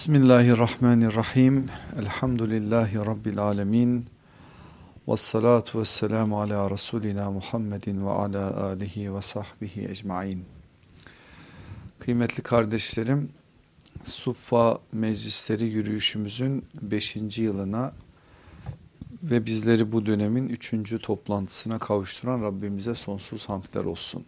Bismillahirrahmanirrahim. Elhamdülillahi Rabbil alemin. Ve salatu ve selamu ala Resulina Muhammedin ve ala alihi ve sahbihi ecmain. Kıymetli kardeşlerim, Suffa Meclisleri yürüyüşümüzün 5. yılına ve bizleri bu dönemin 3. toplantısına kavuşturan Rabbimize sonsuz hamdler olsun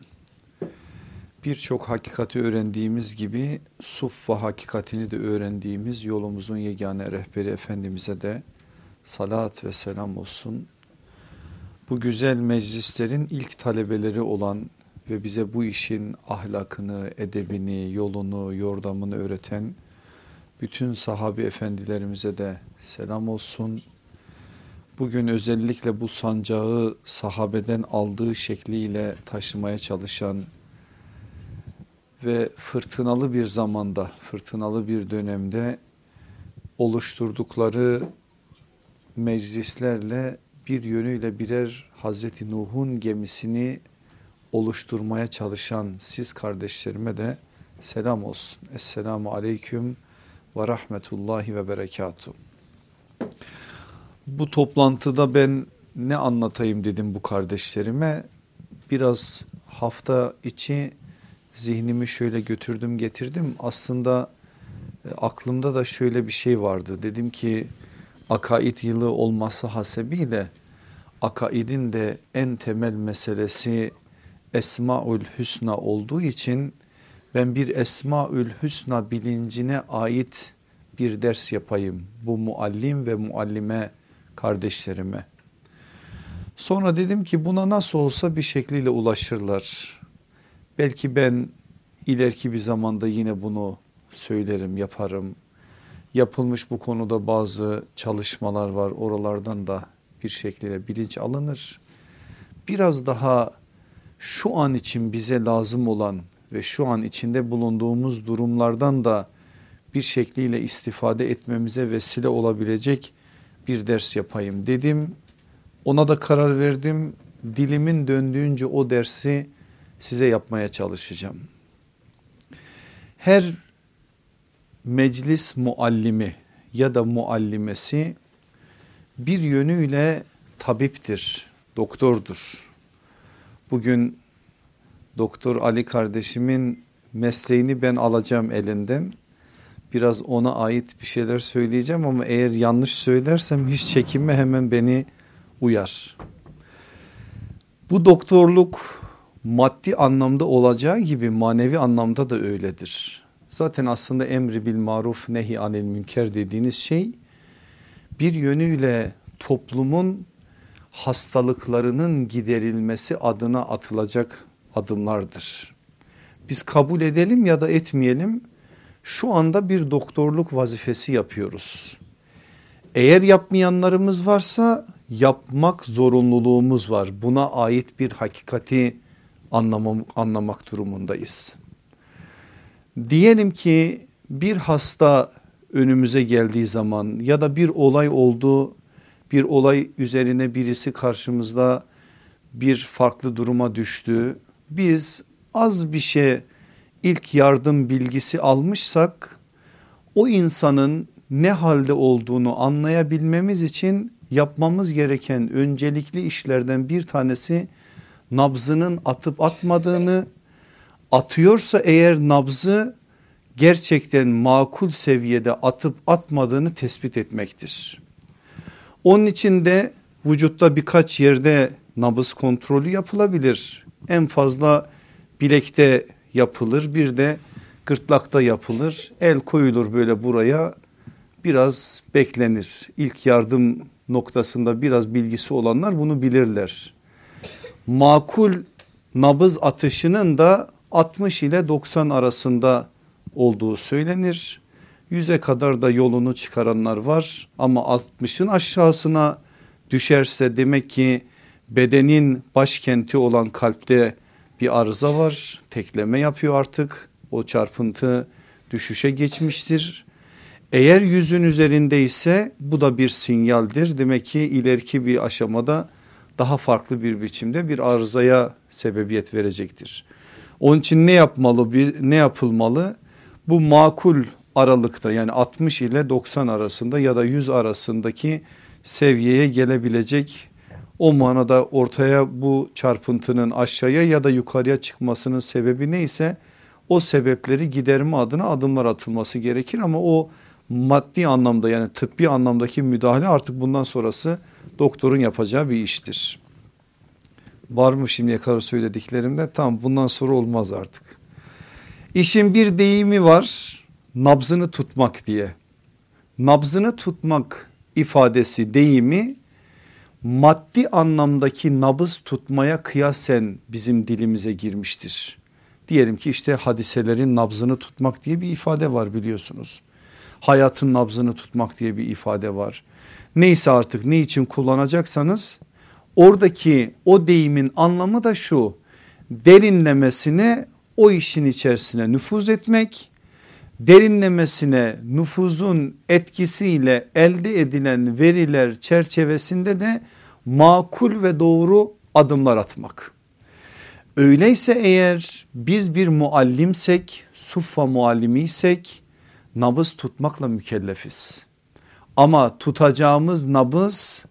birçok hakikati öğrendiğimiz gibi suffa hakikatini de öğrendiğimiz yolumuzun yegane rehberi Efendimiz'e de salat ve selam olsun. Bu güzel meclislerin ilk talebeleri olan ve bize bu işin ahlakını, edebini, yolunu, yordamını öğreten bütün sahabi efendilerimize de selam olsun. Bugün özellikle bu sancağı sahabeden aldığı şekliyle taşımaya çalışan ve fırtınalı bir zamanda, fırtınalı bir dönemde oluşturdukları meclislerle bir yönüyle birer Hazreti Nuh'un gemisini oluşturmaya çalışan siz kardeşlerime de selam olsun. Esselamu aleyküm ve rahmetullahi ve berekatuhu. Bu toplantıda ben ne anlatayım dedim bu kardeşlerime. Biraz hafta içi zihnimi şöyle götürdüm getirdim. Aslında e, aklımda da şöyle bir şey vardı. Dedim ki akaid yılı olması hasebiyle akaidin de en temel meselesi Esmaül Hüsna olduğu için ben bir Esmaül Hüsna bilincine ait bir ders yapayım bu muallim ve muallime kardeşlerime. Sonra dedim ki buna nasıl olsa bir şekliyle ulaşırlar. Belki ben ileriki bir zamanda yine bunu söylerim, yaparım. Yapılmış bu konuda bazı çalışmalar var. Oralardan da bir şekilde bilinç alınır. Biraz daha şu an için bize lazım olan ve şu an içinde bulunduğumuz durumlardan da bir şekliyle istifade etmemize vesile olabilecek bir ders yapayım dedim. Ona da karar verdim. Dilimin döndüğünce o dersi size yapmaya çalışacağım. Her meclis muallimi ya da muallimesi bir yönüyle tabiptir, doktordur. Bugün Doktor Ali kardeşimin mesleğini ben alacağım elinden. Biraz ona ait bir şeyler söyleyeceğim ama eğer yanlış söylersem hiç çekinme hemen beni uyar. Bu doktorluk maddi anlamda olacağı gibi manevi anlamda da öyledir. Zaten aslında emri bil maruf nehi anil münker dediğiniz şey bir yönüyle toplumun hastalıklarının giderilmesi adına atılacak adımlardır. Biz kabul edelim ya da etmeyelim şu anda bir doktorluk vazifesi yapıyoruz. Eğer yapmayanlarımız varsa yapmak zorunluluğumuz var. Buna ait bir hakikati anlamam, anlamak durumundayız. Diyelim ki bir hasta önümüze geldiği zaman ya da bir olay oldu bir olay üzerine birisi karşımızda bir farklı duruma düştü. Biz az bir şey ilk yardım bilgisi almışsak o insanın ne halde olduğunu anlayabilmemiz için yapmamız gereken öncelikli işlerden bir tanesi nabzının atıp atmadığını atıyorsa eğer nabzı gerçekten makul seviyede atıp atmadığını tespit etmektir. Onun için de vücutta birkaç yerde nabız kontrolü yapılabilir. En fazla bilekte yapılır bir de gırtlakta yapılır. El koyulur böyle buraya biraz beklenir. İlk yardım noktasında biraz bilgisi olanlar bunu bilirler makul nabız atışının da 60 ile 90 arasında olduğu söylenir. 100'e kadar da yolunu çıkaranlar var ama 60'ın aşağısına düşerse demek ki bedenin başkenti olan kalpte bir arıza var. Tekleme yapıyor artık o çarpıntı düşüşe geçmiştir. Eğer yüzün üzerinde ise bu da bir sinyaldir. Demek ki ileriki bir aşamada daha farklı bir biçimde bir arızaya sebebiyet verecektir. Onun için ne yapmalı ne yapılmalı? Bu makul aralıkta yani 60 ile 90 arasında ya da 100 arasındaki seviyeye gelebilecek o manada ortaya bu çarpıntının aşağıya ya da yukarıya çıkmasının sebebi neyse o sebepleri giderme adına adımlar atılması gerekir ama o maddi anlamda yani tıbbi anlamdaki müdahale artık bundan sonrası doktorun yapacağı bir iştir. Var mı şimdiye kadar söylediklerimde? Tamam bundan sonra olmaz artık. İşin bir deyimi var nabzını tutmak diye. Nabzını tutmak ifadesi deyimi maddi anlamdaki nabız tutmaya kıyasen bizim dilimize girmiştir. Diyelim ki işte hadiselerin nabzını tutmak diye bir ifade var biliyorsunuz. Hayatın nabzını tutmak diye bir ifade var. Neyse artık ne için kullanacaksanız oradaki o deyimin anlamı da şu derinlemesine o işin içerisine nüfuz etmek derinlemesine nüfuzun etkisiyle elde edilen veriler çerçevesinde de makul ve doğru adımlar atmak. Öyleyse eğer biz bir muallimsek, suffa muallimiysek nabız tutmakla mükellefiz. Ama tutacağımız nabız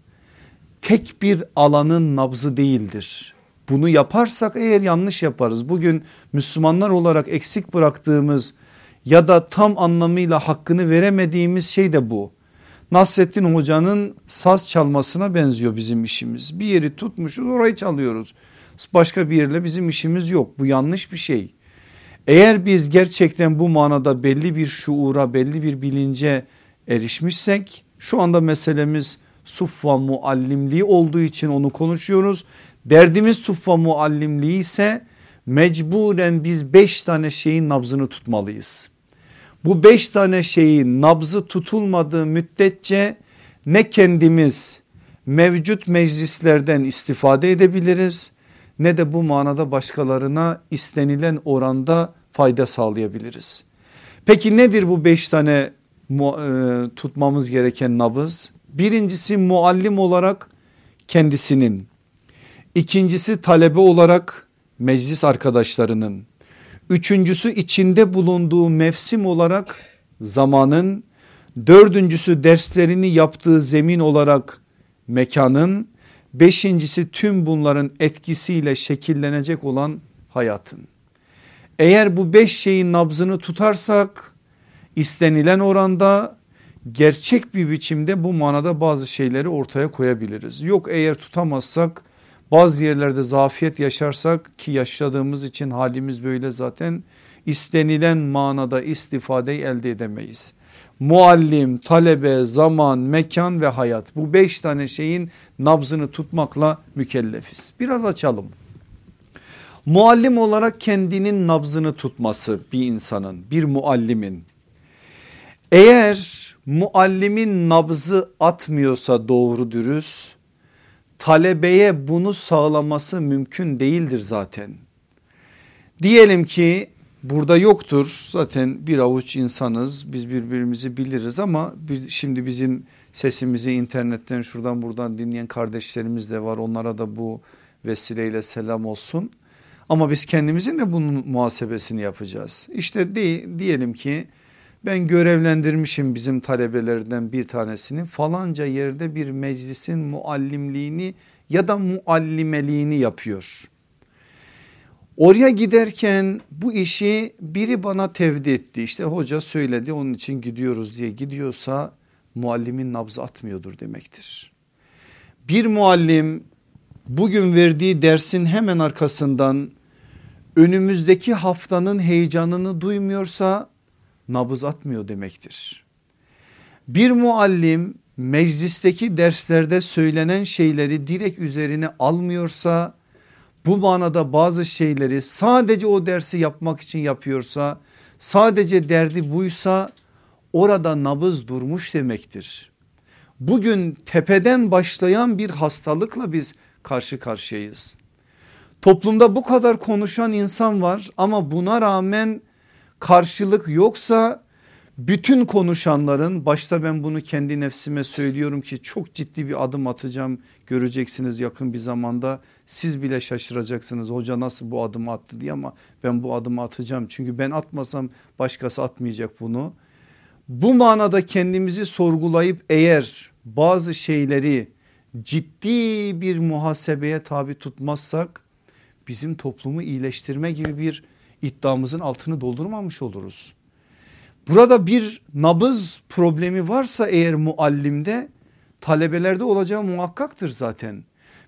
tek bir alanın nabzı değildir. Bunu yaparsak eğer yanlış yaparız. Bugün Müslümanlar olarak eksik bıraktığımız ya da tam anlamıyla hakkını veremediğimiz şey de bu. Nasrettin Hoca'nın saz çalmasına benziyor bizim işimiz. Bir yeri tutmuşuz orayı çalıyoruz. Başka bir yerle bizim işimiz yok. Bu yanlış bir şey. Eğer biz gerçekten bu manada belli bir şuura belli bir bilince erişmişsek şu anda meselemiz suffa muallimliği olduğu için onu konuşuyoruz. Derdimiz suffa muallimliği ise mecburen biz beş tane şeyin nabzını tutmalıyız. Bu beş tane şeyin nabzı tutulmadığı müddetçe ne kendimiz mevcut meclislerden istifade edebiliriz ne de bu manada başkalarına istenilen oranda fayda sağlayabiliriz. Peki nedir bu beş tane e, tutmamız gereken nabız? Birincisi muallim olarak kendisinin, ikincisi talebe olarak meclis arkadaşlarının, üçüncüsü içinde bulunduğu mevsim olarak zamanın, dördüncüsü derslerini yaptığı zemin olarak mekanın, beşincisi tüm bunların etkisiyle şekillenecek olan hayatın. Eğer bu beş şeyin nabzını tutarsak istenilen oranda gerçek bir biçimde bu manada bazı şeyleri ortaya koyabiliriz. Yok eğer tutamazsak bazı yerlerde zafiyet yaşarsak ki yaşadığımız için halimiz böyle zaten istenilen manada istifadeyi elde edemeyiz. Muallim, talebe, zaman, mekan ve hayat bu beş tane şeyin nabzını tutmakla mükellefiz. Biraz açalım. Muallim olarak kendinin nabzını tutması bir insanın bir muallimin eğer muallimin nabzı atmıyorsa doğru dürüst talebeye bunu sağlaması mümkün değildir zaten. Diyelim ki burada yoktur zaten bir avuç insanız biz birbirimizi biliriz ama şimdi bizim sesimizi internetten şuradan buradan dinleyen kardeşlerimiz de var onlara da bu vesileyle selam olsun. Ama biz kendimizin de bunun muhasebesini yapacağız. İşte diyelim ki ben görevlendirmişim bizim talebelerden bir tanesini falanca yerde bir meclisin muallimliğini ya da muallimeliğini yapıyor. Oraya giderken bu işi biri bana tevdi etti işte hoca söyledi onun için gidiyoruz diye gidiyorsa muallimin nabzı atmıyordur demektir. Bir muallim bugün verdiği dersin hemen arkasından önümüzdeki haftanın heyecanını duymuyorsa nabız atmıyor demektir. Bir muallim meclisteki derslerde söylenen şeyleri direkt üzerine almıyorsa bu manada bazı şeyleri sadece o dersi yapmak için yapıyorsa sadece derdi buysa orada nabız durmuş demektir. Bugün tepeden başlayan bir hastalıkla biz karşı karşıyayız. Toplumda bu kadar konuşan insan var ama buna rağmen karşılık yoksa bütün konuşanların başta ben bunu kendi nefsime söylüyorum ki çok ciddi bir adım atacağım göreceksiniz yakın bir zamanda siz bile şaşıracaksınız hoca nasıl bu adımı attı diye ama ben bu adımı atacağım çünkü ben atmasam başkası atmayacak bunu. Bu manada kendimizi sorgulayıp eğer bazı şeyleri ciddi bir muhasebeye tabi tutmazsak bizim toplumu iyileştirme gibi bir iddiamızın altını doldurmamış oluruz. Burada bir nabız problemi varsa eğer muallimde talebelerde olacağı muhakkaktır zaten.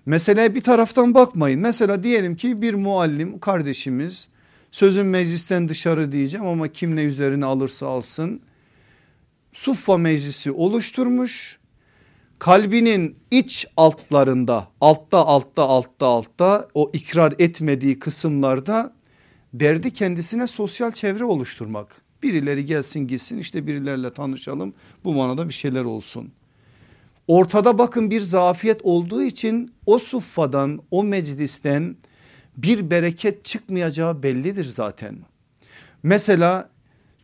Mesela bir taraftan bakmayın. Mesela diyelim ki bir muallim kardeşimiz sözün meclisten dışarı diyeceğim ama kim ne üzerine alırsa alsın. Suffa meclisi oluşturmuş. Kalbinin iç altlarında altta altta altta altta o ikrar etmediği kısımlarda derdi kendisine sosyal çevre oluşturmak. Birileri gelsin gitsin işte birilerle tanışalım bu manada bir şeyler olsun. Ortada bakın bir zafiyet olduğu için o suffadan o meclisten bir bereket çıkmayacağı bellidir zaten. Mesela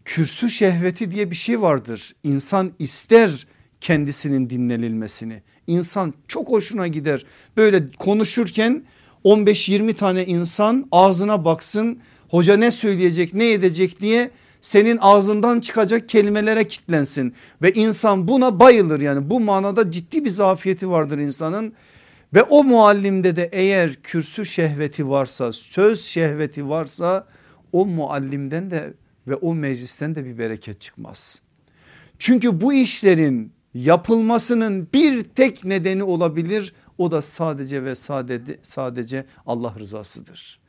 kürsü şehveti diye bir şey vardır. İnsan ister kendisinin dinlenilmesini. İnsan çok hoşuna gider. Böyle konuşurken 15-20 tane insan ağzına baksın. Hoca ne söyleyecek ne edecek diye senin ağzından çıkacak kelimelere kitlensin. Ve insan buna bayılır yani. Bu manada ciddi bir zafiyeti vardır insanın. Ve o muallimde de eğer kürsü şehveti varsa söz şehveti varsa o muallimden de ve o meclisten de bir bereket çıkmaz. Çünkü bu işlerin yapılmasının bir tek nedeni olabilir. O da sadece ve sadece, sadece Allah rızasıdır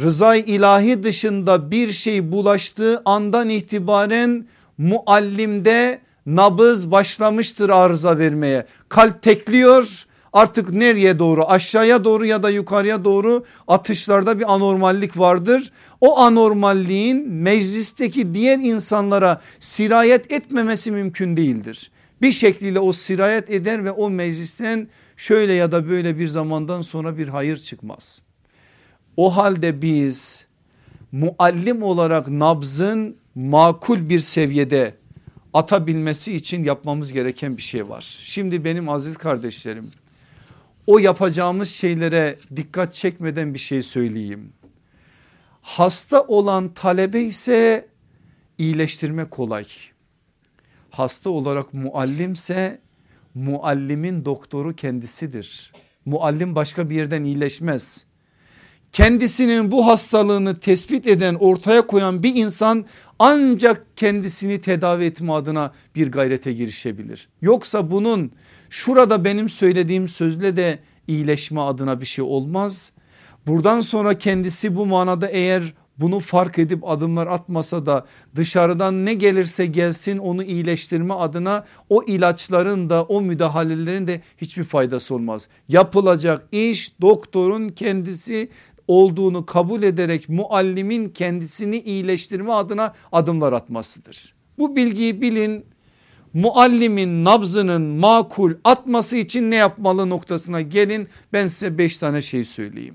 rızay ilahi dışında bir şey bulaştığı andan itibaren muallimde nabız başlamıştır arıza vermeye. Kalp tekliyor artık nereye doğru aşağıya doğru ya da yukarıya doğru atışlarda bir anormallik vardır. O anormalliğin meclisteki diğer insanlara sirayet etmemesi mümkün değildir. Bir şekliyle o sirayet eder ve o meclisten şöyle ya da böyle bir zamandan sonra bir hayır çıkmaz. O halde biz muallim olarak nabzın makul bir seviyede atabilmesi için yapmamız gereken bir şey var. Şimdi benim aziz kardeşlerim o yapacağımız şeylere dikkat çekmeden bir şey söyleyeyim. Hasta olan talebe ise iyileştirme kolay. Hasta olarak muallimse muallimin doktoru kendisidir. Muallim başka bir yerden iyileşmez kendisinin bu hastalığını tespit eden ortaya koyan bir insan ancak kendisini tedavi etme adına bir gayrete girişebilir. Yoksa bunun şurada benim söylediğim sözle de iyileşme adına bir şey olmaz. Buradan sonra kendisi bu manada eğer bunu fark edip adımlar atmasa da dışarıdan ne gelirse gelsin onu iyileştirme adına o ilaçların da o müdahalelerin de hiçbir faydası olmaz. Yapılacak iş doktorun kendisi olduğunu kabul ederek muallimin kendisini iyileştirme adına adımlar atmasıdır. Bu bilgiyi bilin muallimin nabzının makul atması için ne yapmalı noktasına gelin ben size beş tane şey söyleyeyim.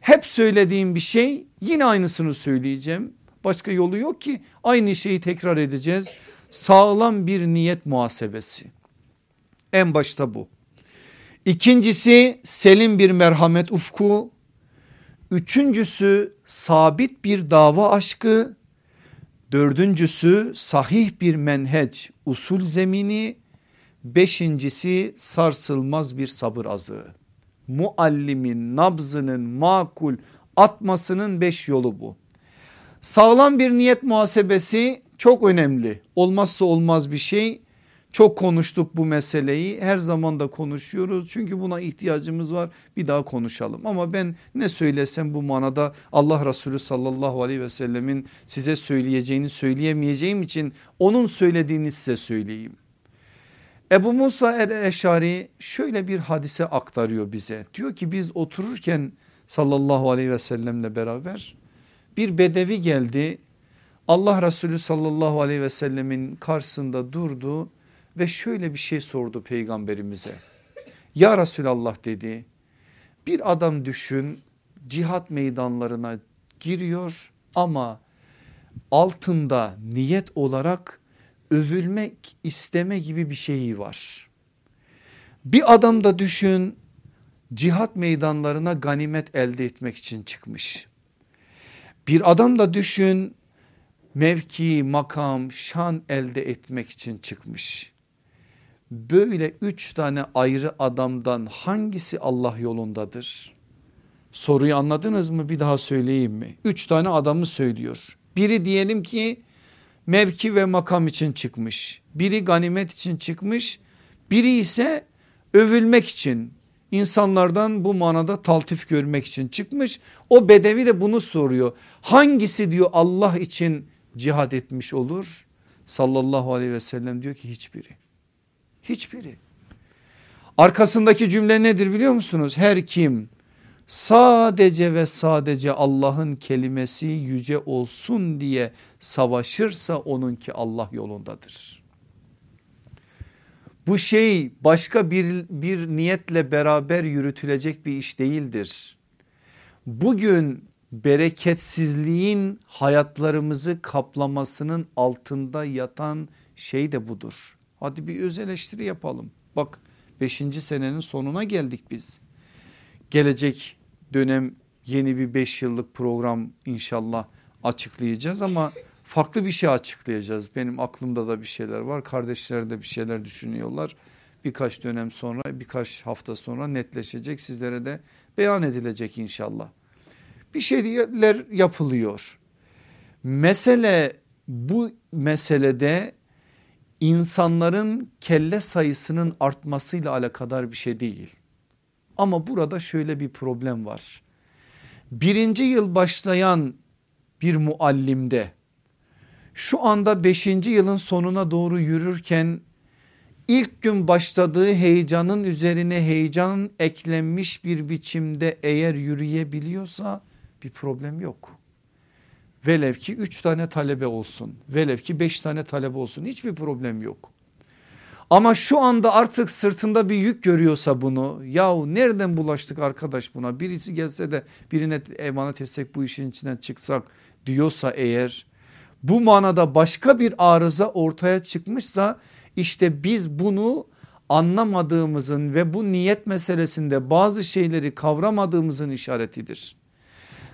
Hep söylediğim bir şey yine aynısını söyleyeceğim. Başka yolu yok ki aynı şeyi tekrar edeceğiz. Sağlam bir niyet muhasebesi. En başta bu. İkincisi selim bir merhamet ufku. Üçüncüsü sabit bir dava aşkı. Dördüncüsü sahih bir menheç usul zemini. Beşincisi sarsılmaz bir sabır azığı. Muallimin nabzının makul atmasının beş yolu bu. Sağlam bir niyet muhasebesi çok önemli. Olmazsa olmaz bir şey. Çok konuştuk bu meseleyi. Her zaman da konuşuyoruz. Çünkü buna ihtiyacımız var. Bir daha konuşalım. Ama ben ne söylesem bu manada Allah Resulü sallallahu aleyhi ve sellemin size söyleyeceğini söyleyemeyeceğim için onun söylediğini size söyleyeyim. Ebu Musa el-Eşari şöyle bir hadise aktarıyor bize. Diyor ki biz otururken sallallahu aleyhi ve sellemle beraber bir bedevi geldi. Allah Resulü sallallahu aleyhi ve sellemin karşısında durdu ve şöyle bir şey sordu peygamberimize. Ya Resulallah dedi bir adam düşün cihat meydanlarına giriyor ama altında niyet olarak övülmek isteme gibi bir şeyi var. Bir adam da düşün cihat meydanlarına ganimet elde etmek için çıkmış. Bir adam da düşün mevki, makam, şan elde etmek için çıkmış. Böyle üç tane ayrı adamdan hangisi Allah yolundadır? Soruyu anladınız mı bir daha söyleyeyim mi? Üç tane adamı söylüyor. Biri diyelim ki mevki ve makam için çıkmış. Biri ganimet için çıkmış. Biri ise övülmek için insanlardan bu manada taltif görmek için çıkmış. O bedevi de bunu soruyor. Hangisi diyor Allah için cihad etmiş olur? Sallallahu aleyhi ve sellem diyor ki hiçbiri. Hiçbiri. Arkasındaki cümle nedir biliyor musunuz? Her kim sadece ve sadece Allah'ın kelimesi yüce olsun diye savaşırsa onunki Allah yolundadır. Bu şey başka bir, bir niyetle beraber yürütülecek bir iş değildir. Bugün bereketsizliğin hayatlarımızı kaplamasının altında yatan şey de budur. Hadi bir öz eleştiri yapalım. Bak 5. senenin sonuna geldik biz. Gelecek dönem yeni bir 5 yıllık program inşallah açıklayacağız ama farklı bir şey açıklayacağız. Benim aklımda da bir şeyler var. Kardeşler de bir şeyler düşünüyorlar. Birkaç dönem sonra birkaç hafta sonra netleşecek sizlere de beyan edilecek inşallah. Bir şeyler yapılıyor. Mesele bu meselede insanların kelle sayısının artmasıyla alakadar bir şey değil. Ama burada şöyle bir problem var. Birinci yıl başlayan bir muallimde şu anda beşinci yılın sonuna doğru yürürken ilk gün başladığı heyecanın üzerine heyecan eklenmiş bir biçimde eğer yürüyebiliyorsa bir problem yok. Velev ki üç tane talebe olsun velev ki beş tane talebe olsun hiçbir problem yok. Ama şu anda artık sırtında bir yük görüyorsa bunu yahu nereden bulaştık arkadaş buna birisi gelse de birine emanet etsek bu işin içinden çıksak diyorsa eğer bu manada başka bir arıza ortaya çıkmışsa işte biz bunu anlamadığımızın ve bu niyet meselesinde bazı şeyleri kavramadığımızın işaretidir.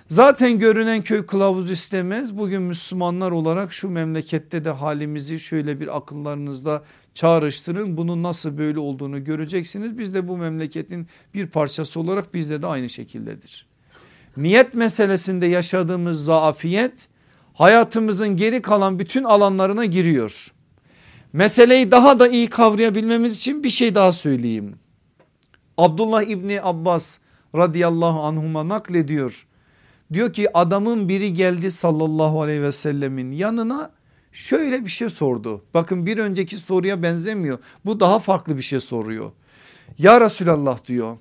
Zaten görünen köy kılavuz istemez. Bugün Müslümanlar olarak şu memlekette de halimizi şöyle bir akıllarınızda çağrıştırın. Bunun nasıl böyle olduğunu göreceksiniz. Biz de bu memleketin bir parçası olarak bizde de aynı şekildedir. Niyet meselesinde yaşadığımız zaafiyet hayatımızın geri kalan bütün alanlarına giriyor. Meseleyi daha da iyi kavrayabilmemiz için bir şey daha söyleyeyim. Abdullah İbni Abbas radıyallahu anhuma naklediyor. Diyor ki adamın biri geldi sallallahu aleyhi ve sellemin yanına şöyle bir şey sordu. Bakın bir önceki soruya benzemiyor. Bu daha farklı bir şey soruyor. Ya Resulallah diyor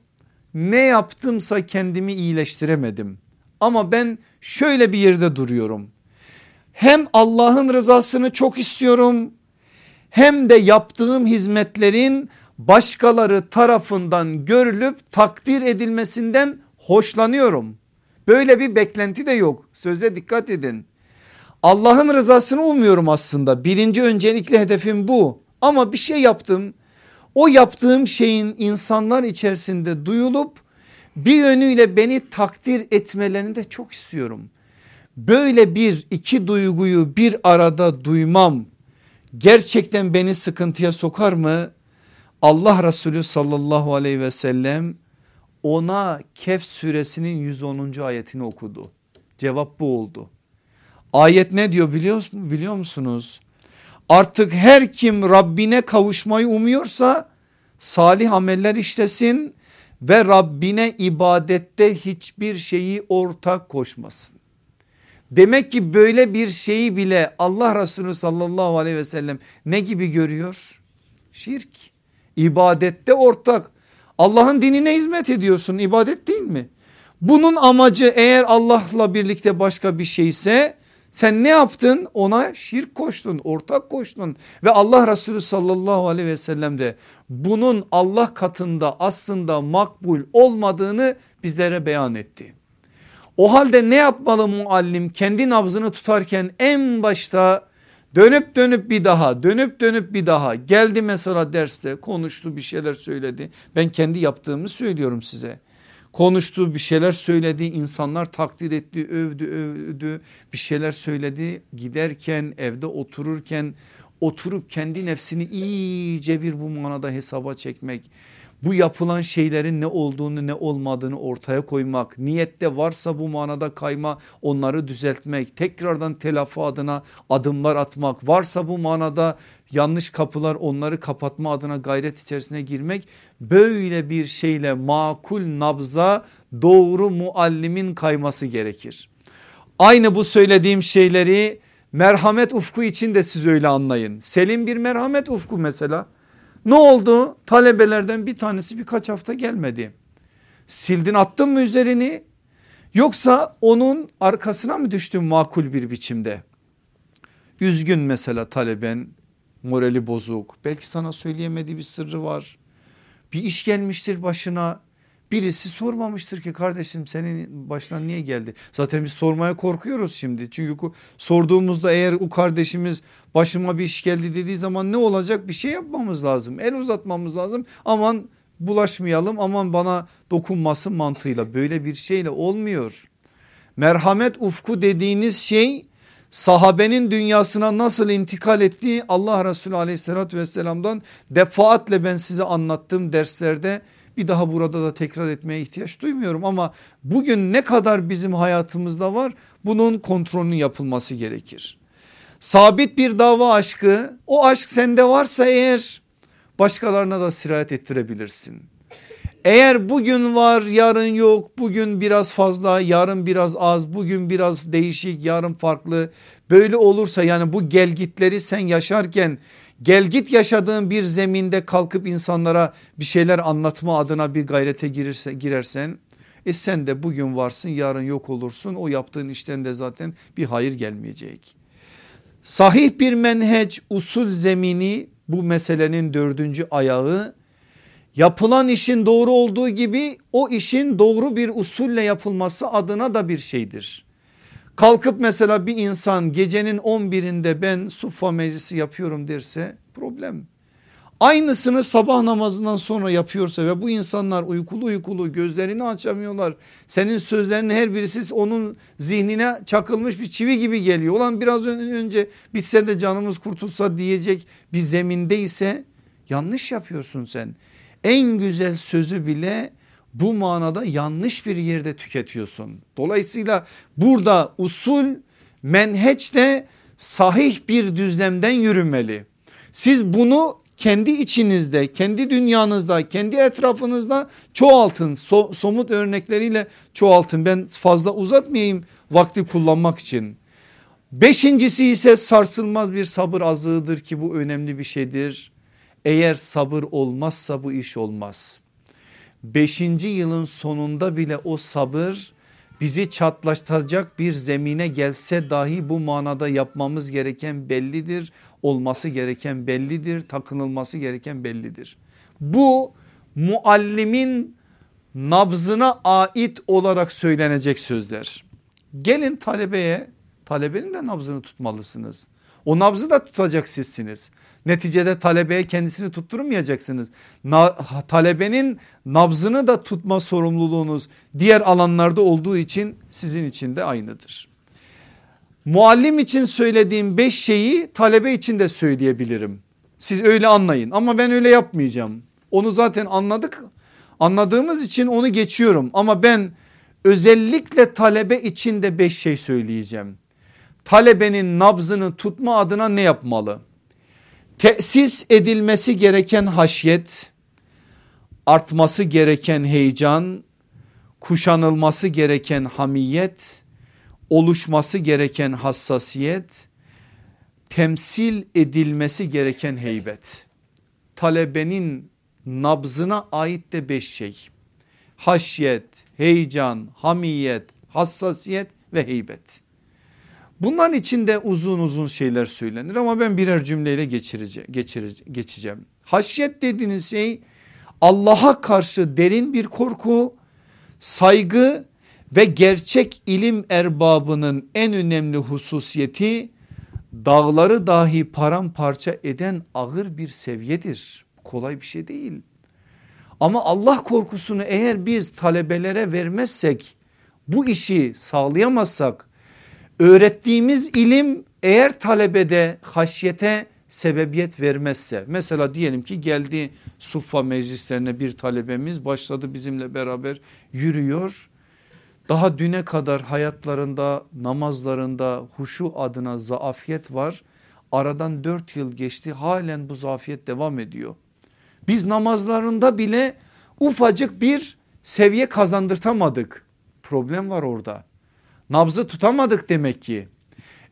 ne yaptımsa kendimi iyileştiremedim. Ama ben şöyle bir yerde duruyorum. Hem Allah'ın rızasını çok istiyorum hem de yaptığım hizmetlerin başkaları tarafından görülüp takdir edilmesinden hoşlanıyorum. Böyle bir beklenti de yok. Söze dikkat edin. Allah'ın rızasını umuyorum aslında. Birinci öncelikli hedefim bu. Ama bir şey yaptım. O yaptığım şeyin insanlar içerisinde duyulup bir yönüyle beni takdir etmelerini de çok istiyorum. Böyle bir iki duyguyu bir arada duymam gerçekten beni sıkıntıya sokar mı? Allah Resulü sallallahu aleyhi ve sellem ona Kehf suresinin 110. ayetini okudu. Cevap bu oldu. Ayet ne diyor biliyor, biliyor musunuz? Artık her kim Rabbine kavuşmayı umuyorsa salih ameller işlesin ve Rabbine ibadette hiçbir şeyi ortak koşmasın. Demek ki böyle bir şeyi bile Allah Resulü sallallahu aleyhi ve sellem ne gibi görüyor? Şirk. İbadette ortak. Allah'ın dinine hizmet ediyorsun ibadet değil mi? Bunun amacı eğer Allah'la birlikte başka bir şeyse sen ne yaptın? Ona şirk koştun, ortak koştun ve Allah Resulü sallallahu aleyhi ve sellem de bunun Allah katında aslında makbul olmadığını bizlere beyan etti. O halde ne yapmalı muallim kendi nabzını tutarken en başta dönüp dönüp bir daha dönüp dönüp bir daha. Geldi mesela derste konuştu bir şeyler söyledi. Ben kendi yaptığımı söylüyorum size. konuştu bir şeyler söyledi. İnsanlar takdir etti övdü övdü. Bir şeyler söyledi. Giderken evde otururken oturup kendi nefsini iyice bir bu manada hesaba çekmek bu yapılan şeylerin ne olduğunu ne olmadığını ortaya koymak niyette varsa bu manada kayma onları düzeltmek tekrardan telafi adına adımlar atmak varsa bu manada yanlış kapılar onları kapatma adına gayret içerisine girmek böyle bir şeyle makul nabza doğru muallimin kayması gerekir. Aynı bu söylediğim şeyleri merhamet ufku için de siz öyle anlayın. Selim bir merhamet ufku mesela ne oldu? Talebelerden bir tanesi birkaç hafta gelmedi. Sildin attın mı üzerini? Yoksa onun arkasına mı düştün makul bir biçimde? Üzgün mesela taleben morali bozuk belki sana söyleyemediği bir sırrı var. Bir iş gelmiştir başına Birisi sormamıştır ki kardeşim senin başına niye geldi? Zaten biz sormaya korkuyoruz şimdi. Çünkü sorduğumuzda eğer o kardeşimiz başıma bir iş geldi dediği zaman ne olacak? Bir şey yapmamız lazım. El uzatmamız lazım. Aman bulaşmayalım aman bana dokunmasın mantığıyla böyle bir şeyle olmuyor. Merhamet ufku dediğiniz şey sahabenin dünyasına nasıl intikal ettiği Allah Resulü aleyhissalatü vesselam'dan defaatle ben size anlattığım derslerde bir daha burada da tekrar etmeye ihtiyaç duymuyorum ama bugün ne kadar bizim hayatımızda var bunun kontrolünün yapılması gerekir. Sabit bir dava aşkı o aşk sende varsa eğer başkalarına da sirayet ettirebilirsin. Eğer bugün var yarın yok bugün biraz fazla yarın biraz az bugün biraz değişik yarın farklı böyle olursa yani bu gelgitleri sen yaşarken Gel git yaşadığın bir zeminde kalkıp insanlara bir şeyler anlatma adına bir gayrete girirse, girersen e sen de bugün varsın yarın yok olursun o yaptığın işten de zaten bir hayır gelmeyecek. Sahih bir menheç usul zemini bu meselenin dördüncü ayağı yapılan işin doğru olduğu gibi o işin doğru bir usulle yapılması adına da bir şeydir. Kalkıp mesela bir insan gecenin 11'inde ben suffa meclisi yapıyorum derse problem. Aynısını sabah namazından sonra yapıyorsa ve bu insanlar uykulu uykulu gözlerini açamıyorlar. Senin sözlerin her birisi onun zihnine çakılmış bir çivi gibi geliyor. Olan biraz önce bitse de canımız kurtulsa diyecek bir zeminde ise yanlış yapıyorsun sen. En güzel sözü bile bu manada yanlış bir yerde tüketiyorsun. Dolayısıyla burada usul menheçte sahih bir düzlemden yürümeli. Siz bunu kendi içinizde, kendi dünyanızda, kendi etrafınızda çoğaltın. So, somut örnekleriyle çoğaltın. Ben fazla uzatmayayım vakti kullanmak için. Beşincisi ise sarsılmaz bir sabır azığıdır ki bu önemli bir şeydir. Eğer sabır olmazsa bu iş olmaz. Beşinci yılın sonunda bile o sabır bizi çatlaştıracak bir zemine gelse dahi bu manada yapmamız gereken bellidir. Olması gereken bellidir. Takınılması gereken bellidir. Bu muallimin nabzına ait olarak söylenecek sözler. Gelin talebeye talebenin de nabzını tutmalısınız. O nabzı da tutacak sizsiniz. Neticede talebeye kendisini tutturmayacaksınız. Na, talebenin nabzını da tutma sorumluluğunuz diğer alanlarda olduğu için sizin için de aynıdır. Muallim için söylediğim beş şeyi talebe için de söyleyebilirim. Siz öyle anlayın ama ben öyle yapmayacağım. Onu zaten anladık. Anladığımız için onu geçiyorum ama ben özellikle talebe için de beş şey söyleyeceğim. Talebenin nabzını tutma adına ne yapmalı? Tesis edilmesi gereken haşyet, artması gereken heyecan, kuşanılması gereken hamiyet, oluşması gereken hassasiyet, temsil edilmesi gereken heybet. Talebenin nabzına ait de beş şey. Haşyet, heyecan, hamiyet, hassasiyet ve heybet. Bunların içinde uzun uzun şeyler söylenir ama ben birer cümleyle geçireceğim. geçireceğim, geçeceğim. Haşyet dediğiniz şey Allah'a karşı derin bir korku, saygı ve gerçek ilim erbabının en önemli hususiyeti dağları dahi paramparça eden ağır bir seviyedir. Kolay bir şey değil. Ama Allah korkusunu eğer biz talebelere vermezsek bu işi sağlayamazsak öğrettiğimiz ilim eğer talebede haşyete sebebiyet vermezse mesela diyelim ki geldi suffa meclislerine bir talebemiz başladı bizimle beraber yürüyor. Daha düne kadar hayatlarında namazlarında huşu adına zaafiyet var. Aradan dört yıl geçti halen bu zafiyet devam ediyor. Biz namazlarında bile ufacık bir seviye kazandırtamadık. Problem var orada. Nabzı tutamadık demek ki.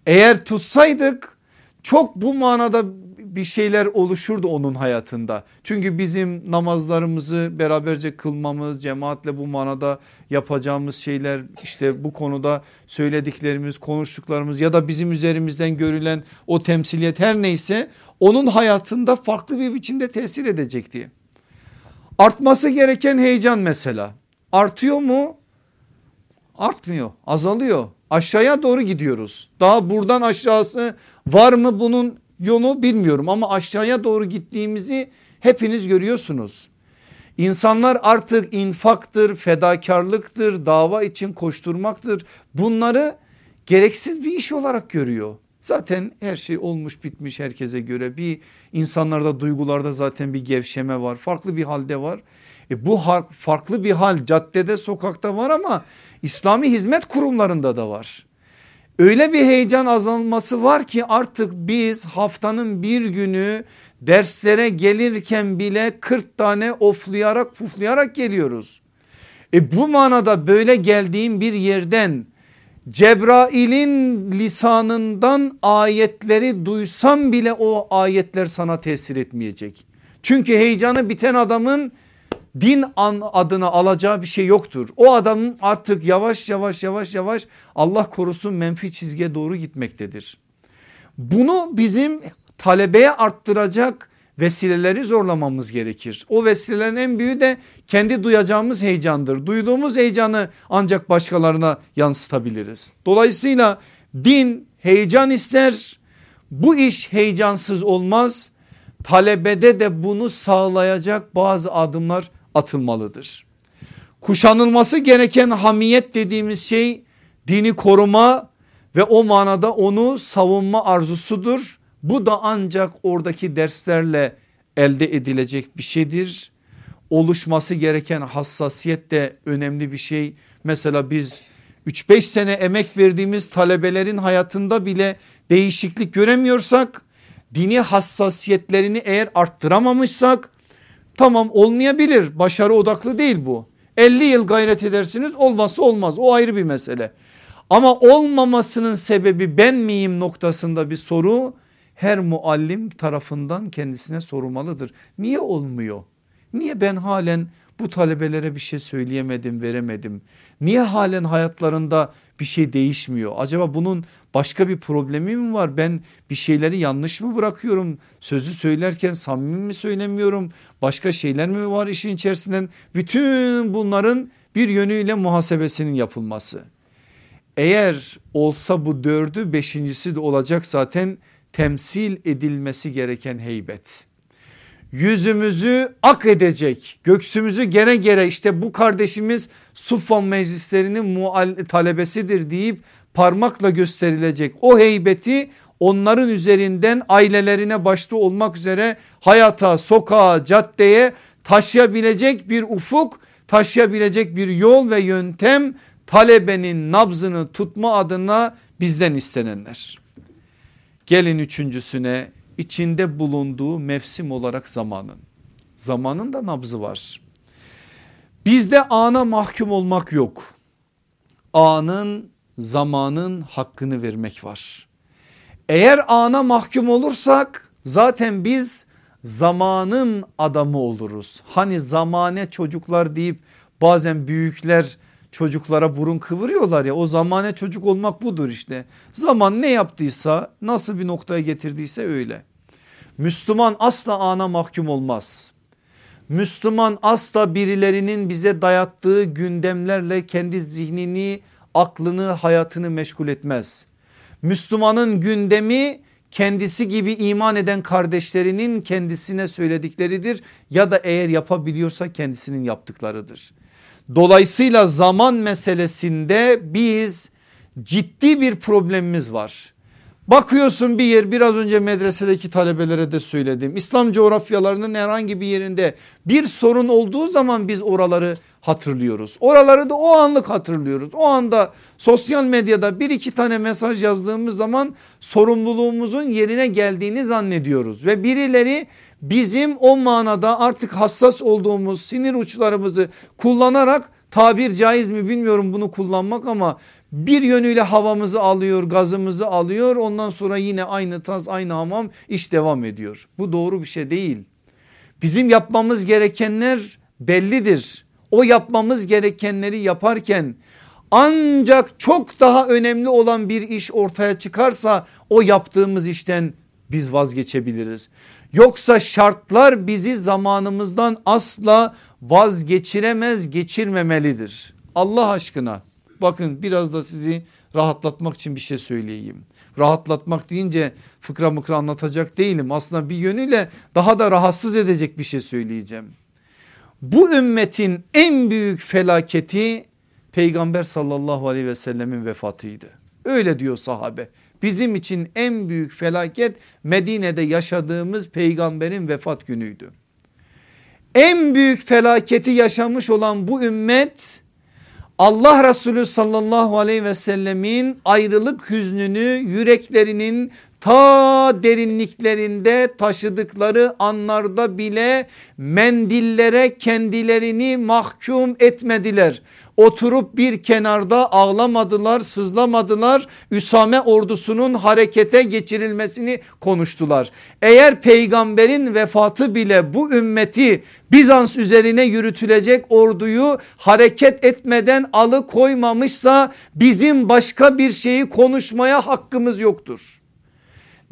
Eğer tutsaydık çok bu manada bir şeyler oluşurdu onun hayatında. Çünkü bizim namazlarımızı beraberce kılmamız, cemaatle bu manada yapacağımız şeyler işte bu konuda söylediklerimiz, konuştuklarımız ya da bizim üzerimizden görülen o temsiliyet her neyse onun hayatında farklı bir biçimde tesir edecekti. Artması gereken heyecan mesela artıyor mu? Artmıyor, azalıyor. Aşağıya doğru gidiyoruz. Daha buradan aşağısı var mı bunun yolu bilmiyorum ama aşağıya doğru gittiğimizi hepiniz görüyorsunuz. İnsanlar artık infaktır, fedakarlıktır, dava için koşturmaktır. Bunları gereksiz bir iş olarak görüyor. Zaten her şey olmuş bitmiş herkese göre bir insanlarda duygularda zaten bir gevşeme var farklı bir halde var. E bu farklı bir hal caddede sokakta var ama İslami hizmet kurumlarında da var. Öyle bir heyecan azalması var ki artık biz haftanın bir günü derslere gelirken bile 40 tane oflayarak puflayarak geliyoruz. E bu manada böyle geldiğim bir yerden Cebrail'in lisanından ayetleri duysam bile o ayetler sana tesir etmeyecek. Çünkü heyecanı biten adamın din adına alacağı bir şey yoktur. O adamın artık yavaş yavaş yavaş yavaş Allah korusun menfi çizgiye doğru gitmektedir. Bunu bizim talebeye arttıracak vesileleri zorlamamız gerekir. O vesilelerin en büyüğü de kendi duyacağımız heyecandır. Duyduğumuz heyecanı ancak başkalarına yansıtabiliriz. Dolayısıyla din heyecan ister. Bu iş heyecansız olmaz. Talebede de bunu sağlayacak bazı adımlar atılmalıdır. Kuşanılması gereken hamiyet dediğimiz şey dini koruma ve o manada onu savunma arzusudur. Bu da ancak oradaki derslerle elde edilecek bir şeydir. Oluşması gereken hassasiyet de önemli bir şey. Mesela biz 3-5 sene emek verdiğimiz talebelerin hayatında bile değişiklik göremiyorsak dini hassasiyetlerini eğer arttıramamışsak Tamam olmayabilir başarı odaklı değil bu. 50 yıl gayret edersiniz olmazsa olmaz o ayrı bir mesele. Ama olmamasının sebebi ben miyim noktasında bir soru her muallim tarafından kendisine sorulmalıdır. Niye olmuyor? Niye ben halen bu talebelere bir şey söyleyemedim veremedim. Niye halen hayatlarında bir şey değişmiyor? Acaba bunun başka bir problemi mi var? Ben bir şeyleri yanlış mı bırakıyorum? Sözü söylerken samimi mi söylemiyorum? Başka şeyler mi var işin içerisinden? Bütün bunların bir yönüyle muhasebesinin yapılması. Eğer olsa bu dördü beşincisi de olacak zaten temsil edilmesi gereken heybet yüzümüzü ak edecek göksümüzü gere gere işte bu kardeşimiz Suffan meclislerinin talebesidir deyip parmakla gösterilecek o heybeti onların üzerinden ailelerine başta olmak üzere hayata sokağa caddeye taşıyabilecek bir ufuk taşıyabilecek bir yol ve yöntem talebenin nabzını tutma adına bizden istenenler. Gelin üçüncüsüne içinde bulunduğu mevsim olarak zamanın. Zamanın da nabzı var. Bizde ana mahkum olmak yok. Anın zamanın hakkını vermek var. Eğer ana mahkum olursak zaten biz zamanın adamı oluruz. Hani zamane çocuklar deyip bazen büyükler çocuklara burun kıvırıyorlar ya o zamane çocuk olmak budur işte. Zaman ne yaptıysa nasıl bir noktaya getirdiyse öyle. Müslüman asla ana mahkum olmaz. Müslüman asla birilerinin bize dayattığı gündemlerle kendi zihnini, aklını, hayatını meşgul etmez. Müslümanın gündemi kendisi gibi iman eden kardeşlerinin kendisine söyledikleridir ya da eğer yapabiliyorsa kendisinin yaptıklarıdır. Dolayısıyla zaman meselesinde biz ciddi bir problemimiz var. Bakıyorsun bir yer biraz önce medresedeki talebelere de söyledim. İslam coğrafyalarının herhangi bir yerinde bir sorun olduğu zaman biz oraları hatırlıyoruz. Oraları da o anlık hatırlıyoruz. O anda sosyal medyada bir iki tane mesaj yazdığımız zaman sorumluluğumuzun yerine geldiğini zannediyoruz. Ve birileri bizim o manada artık hassas olduğumuz sinir uçlarımızı kullanarak tabir caiz mi bilmiyorum bunu kullanmak ama bir yönüyle havamızı alıyor gazımızı alıyor ondan sonra yine aynı taz aynı hamam iş devam ediyor. Bu doğru bir şey değil. Bizim yapmamız gerekenler bellidir. O yapmamız gerekenleri yaparken ancak çok daha önemli olan bir iş ortaya çıkarsa o yaptığımız işten biz vazgeçebiliriz. Yoksa şartlar bizi zamanımızdan asla vazgeçiremez geçirmemelidir. Allah aşkına bakın biraz da sizi rahatlatmak için bir şey söyleyeyim. Rahatlatmak deyince fıkra mıkra anlatacak değilim. Aslında bir yönüyle daha da rahatsız edecek bir şey söyleyeceğim. Bu ümmetin en büyük felaketi peygamber sallallahu aleyhi ve sellemin vefatıydı. Öyle diyor sahabe. Bizim için en büyük felaket Medine'de yaşadığımız peygamberin vefat günüydü. En büyük felaketi yaşamış olan bu ümmet Allah Resulü sallallahu aleyhi ve sellemin ayrılık hüznünü yüreklerinin ta derinliklerinde taşıdıkları anlarda bile mendillere kendilerini mahkum etmediler. Oturup bir kenarda ağlamadılar sızlamadılar Üsame ordusunun harekete geçirilmesini konuştular. Eğer peygamberin vefatı bile bu ümmeti Bizans üzerine yürütülecek orduyu hareket etmeden alıkoymamışsa bizim başka bir şeyi konuşmaya hakkımız yoktur.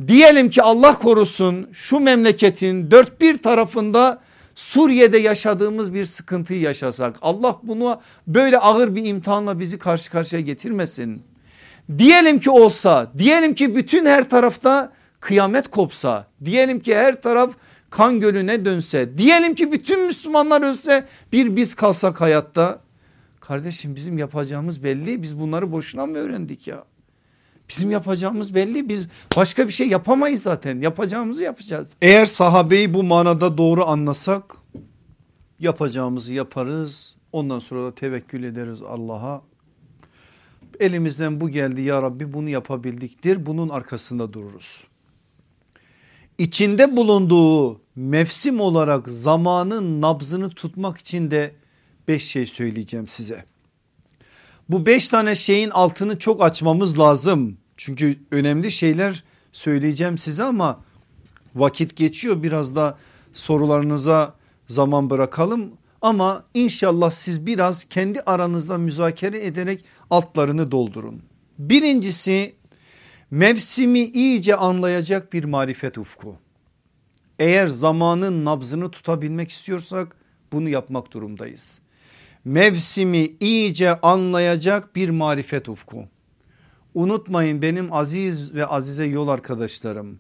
Diyelim ki Allah korusun şu memleketin dört bir tarafında Suriye'de yaşadığımız bir sıkıntıyı yaşasak Allah bunu böyle ağır bir imtihanla bizi karşı karşıya getirmesin. Diyelim ki olsa diyelim ki bütün her tarafta kıyamet kopsa diyelim ki her taraf kan gölüne dönse diyelim ki bütün Müslümanlar ölse bir biz kalsak hayatta kardeşim bizim yapacağımız belli biz bunları boşuna mı öğrendik ya? Bizim yapacağımız belli biz başka bir şey yapamayız zaten yapacağımızı yapacağız. Eğer sahabeyi bu manada doğru anlasak yapacağımızı yaparız ondan sonra da tevekkül ederiz Allah'a. Elimizden bu geldi ya Rabbi bunu yapabildiktir bunun arkasında dururuz. İçinde bulunduğu mevsim olarak zamanın nabzını tutmak için de beş şey söyleyeceğim size. Bu beş tane şeyin altını çok açmamız lazım. Çünkü önemli şeyler söyleyeceğim size ama vakit geçiyor biraz da sorularınıza zaman bırakalım. Ama inşallah siz biraz kendi aranızda müzakere ederek altlarını doldurun. Birincisi mevsimi iyice anlayacak bir marifet ufku. Eğer zamanın nabzını tutabilmek istiyorsak bunu yapmak durumdayız mevsimi iyice anlayacak bir marifet ufku. Unutmayın benim aziz ve azize yol arkadaşlarım.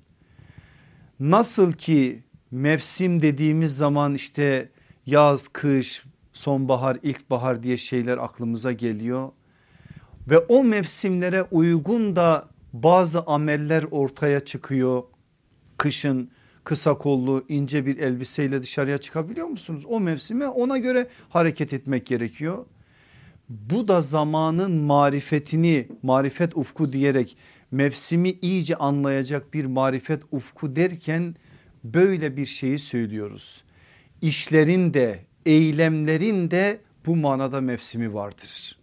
Nasıl ki mevsim dediğimiz zaman işte yaz, kış, sonbahar, ilkbahar diye şeyler aklımıza geliyor. Ve o mevsimlere uygun da bazı ameller ortaya çıkıyor. Kışın kısa kollu ince bir elbiseyle dışarıya çıkabiliyor musunuz? O mevsime ona göre hareket etmek gerekiyor. Bu da zamanın marifetini marifet ufku diyerek mevsimi iyice anlayacak bir marifet ufku derken böyle bir şeyi söylüyoruz. İşlerin de eylemlerin de bu manada mevsimi vardır.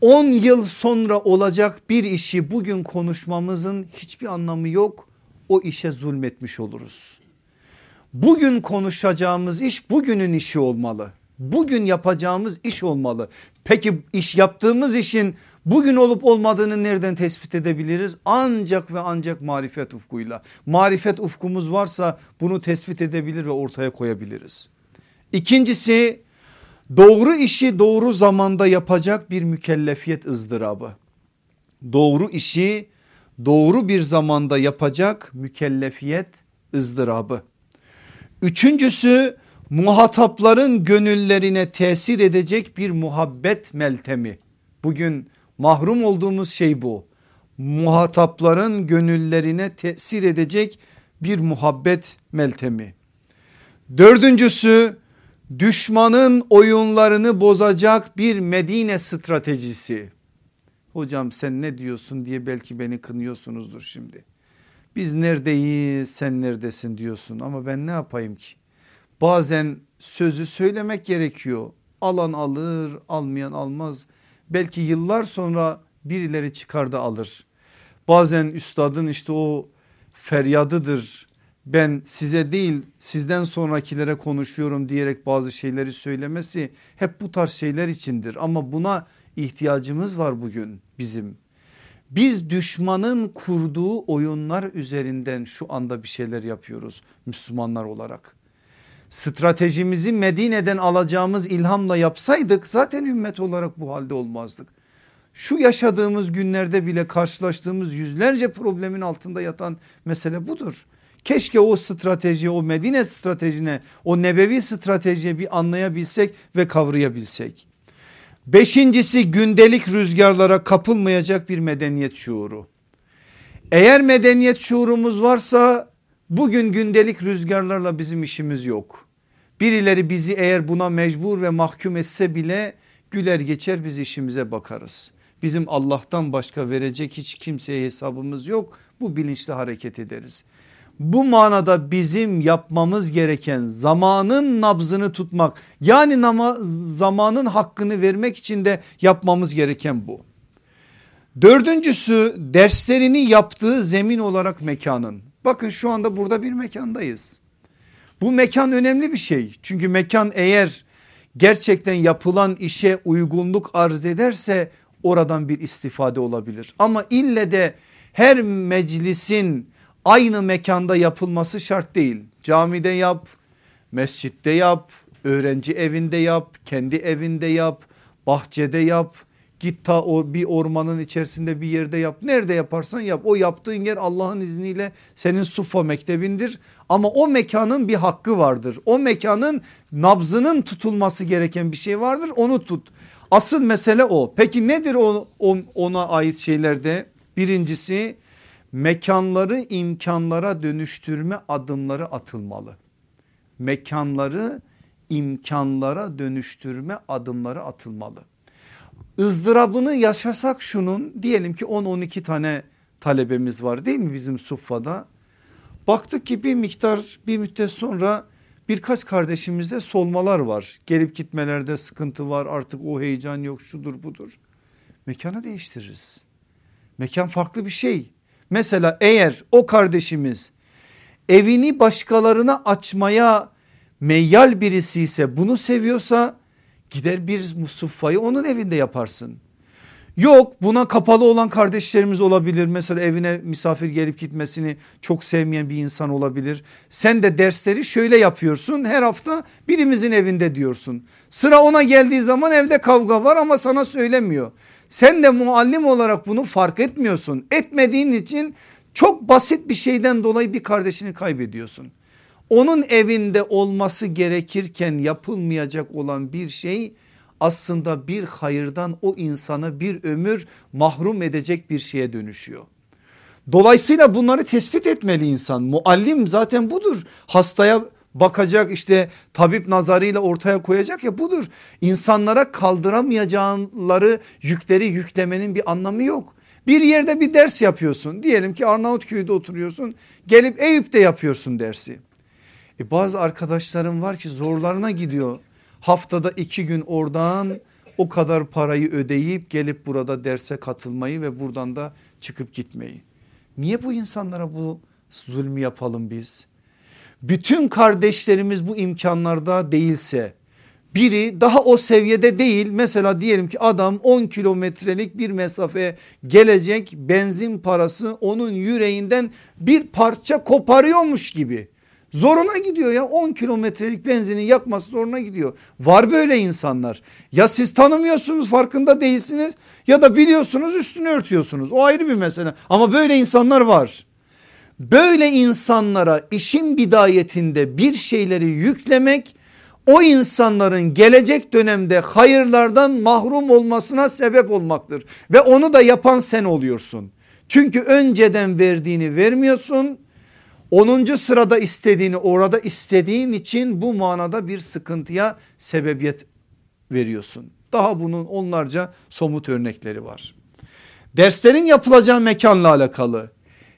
10 yıl sonra olacak bir işi bugün konuşmamızın hiçbir anlamı yok o işe zulmetmiş oluruz. Bugün konuşacağımız iş bugünün işi olmalı. Bugün yapacağımız iş olmalı. Peki iş yaptığımız işin bugün olup olmadığını nereden tespit edebiliriz? Ancak ve ancak marifet ufkuyla. Marifet ufkumuz varsa bunu tespit edebilir ve ortaya koyabiliriz. İkincisi doğru işi doğru zamanda yapacak bir mükellefiyet ızdırabı. Doğru işi doğru bir zamanda yapacak mükellefiyet ızdırabı. Üçüncüsü muhatapların gönüllerine tesir edecek bir muhabbet meltemi. Bugün mahrum olduğumuz şey bu. Muhatapların gönüllerine tesir edecek bir muhabbet meltemi. Dördüncüsü düşmanın oyunlarını bozacak bir Medine stratejisi. Hocam sen ne diyorsun diye belki beni kınıyorsunuzdur şimdi. Biz neredeyiz sen neredesin diyorsun ama ben ne yapayım ki? Bazen sözü söylemek gerekiyor. Alan alır almayan almaz. Belki yıllar sonra birileri çıkar da alır. Bazen üstadın işte o feryadıdır. Ben size değil sizden sonrakilere konuşuyorum diyerek bazı şeyleri söylemesi hep bu tarz şeyler içindir. Ama buna ihtiyacımız var bugün bizim. Biz düşmanın kurduğu oyunlar üzerinden şu anda bir şeyler yapıyoruz Müslümanlar olarak. Stratejimizi Medine'den alacağımız ilhamla yapsaydık zaten ümmet olarak bu halde olmazdık. Şu yaşadığımız günlerde bile karşılaştığımız yüzlerce problemin altında yatan mesele budur. Keşke o strateji o Medine stratejine o nebevi stratejiye bir anlayabilsek ve kavrayabilsek. Beşincisi gündelik rüzgarlara kapılmayacak bir medeniyet şuuru. Eğer medeniyet şuurumuz varsa bugün gündelik rüzgarlarla bizim işimiz yok. Birileri bizi eğer buna mecbur ve mahkum etse bile güler geçer biz işimize bakarız. Bizim Allah'tan başka verecek hiç kimseye hesabımız yok. Bu bilinçli hareket ederiz. Bu manada bizim yapmamız gereken zamanın nabzını tutmak yani zamanın hakkını vermek için de yapmamız gereken bu. Dördüncüsü derslerini yaptığı zemin olarak mekanın. Bakın şu anda burada bir mekandayız. Bu mekan önemli bir şey. Çünkü mekan eğer gerçekten yapılan işe uygunluk arz ederse oradan bir istifade olabilir. Ama ille de her meclisin aynı mekanda yapılması şart değil. Camide yap, mescitte yap, öğrenci evinde yap, kendi evinde yap, bahçede yap. Git ta o bir ormanın içerisinde bir yerde yap. Nerede yaparsan yap. O yaptığın yer Allah'ın izniyle senin Suffa mektebindir. Ama o mekanın bir hakkı vardır. O mekanın nabzının tutulması gereken bir şey vardır. Onu tut. Asıl mesele o. Peki nedir o, ona ait şeylerde? Birincisi mekanları imkanlara dönüştürme adımları atılmalı. Mekanları imkanlara dönüştürme adımları atılmalı. ızdırabını yaşasak şunun diyelim ki 10-12 tane talebemiz var değil mi bizim Suffa'da? Baktık ki bir miktar bir müddet sonra birkaç kardeşimizde solmalar var. Gelip gitmelerde sıkıntı var artık o heyecan yok şudur budur. Mekanı değiştiririz. Mekan farklı bir şey. Mesela eğer o kardeşimiz evini başkalarına açmaya meyyal birisi ise bunu seviyorsa gider bir musuffayı onun evinde yaparsın. Yok buna kapalı olan kardeşlerimiz olabilir. Mesela evine misafir gelip gitmesini çok sevmeyen bir insan olabilir. Sen de dersleri şöyle yapıyorsun her hafta birimizin evinde diyorsun. Sıra ona geldiği zaman evde kavga var ama sana söylemiyor. Sen de muallim olarak bunu fark etmiyorsun. Etmediğin için çok basit bir şeyden dolayı bir kardeşini kaybediyorsun. Onun evinde olması gerekirken yapılmayacak olan bir şey aslında bir hayırdan o insanı bir ömür mahrum edecek bir şeye dönüşüyor. Dolayısıyla bunları tespit etmeli insan. Muallim zaten budur. Hastaya bakacak işte tabip nazarıyla ortaya koyacak ya budur. İnsanlara kaldıramayacağları yükleri yüklemenin bir anlamı yok. Bir yerde bir ders yapıyorsun diyelim ki Arnavutköy'de oturuyorsun gelip Eyüp'te yapıyorsun dersi. E bazı arkadaşlarım var ki zorlarına gidiyor haftada iki gün oradan o kadar parayı ödeyip gelip burada derse katılmayı ve buradan da çıkıp gitmeyi. Niye bu insanlara bu zulmü yapalım biz? Bütün kardeşlerimiz bu imkanlarda değilse biri daha o seviyede değil mesela diyelim ki adam 10 kilometrelik bir mesafe gelecek benzin parası onun yüreğinden bir parça koparıyormuş gibi Zoruna gidiyor ya 10 kilometrelik benzinin yakması zoruna gidiyor. Var böyle insanlar. Ya siz tanımıyorsunuz farkında değilsiniz ya da biliyorsunuz üstünü örtüyorsunuz. O ayrı bir mesele ama böyle insanlar var. Böyle insanlara işin bidayetinde bir şeyleri yüklemek o insanların gelecek dönemde hayırlardan mahrum olmasına sebep olmaktır. Ve onu da yapan sen oluyorsun. Çünkü önceden verdiğini vermiyorsun 10. sırada istediğini orada istediğin için bu manada bir sıkıntıya sebebiyet veriyorsun. Daha bunun onlarca somut örnekleri var. Derslerin yapılacağı mekanla alakalı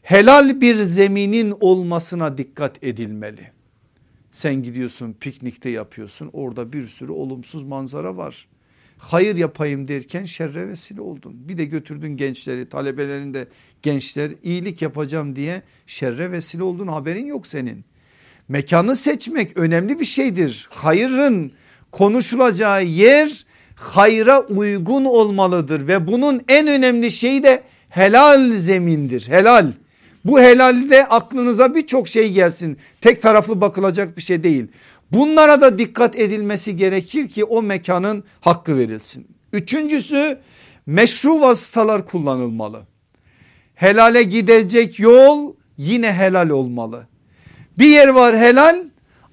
helal bir zeminin olmasına dikkat edilmeli. Sen gidiyorsun piknikte yapıyorsun orada bir sürü olumsuz manzara var hayır yapayım derken şerre vesile oldun. Bir de götürdün gençleri talebelerin de gençler iyilik yapacağım diye şerre vesile oldun haberin yok senin. Mekanı seçmek önemli bir şeydir. Hayırın konuşulacağı yer hayra uygun olmalıdır ve bunun en önemli şeyi de helal zemindir helal. Bu helalde aklınıza birçok şey gelsin tek taraflı bakılacak bir şey değil. Bunlara da dikkat edilmesi gerekir ki o mekanın hakkı verilsin. Üçüncüsü meşru vasıtalar kullanılmalı. Helale gidecek yol yine helal olmalı. Bir yer var helal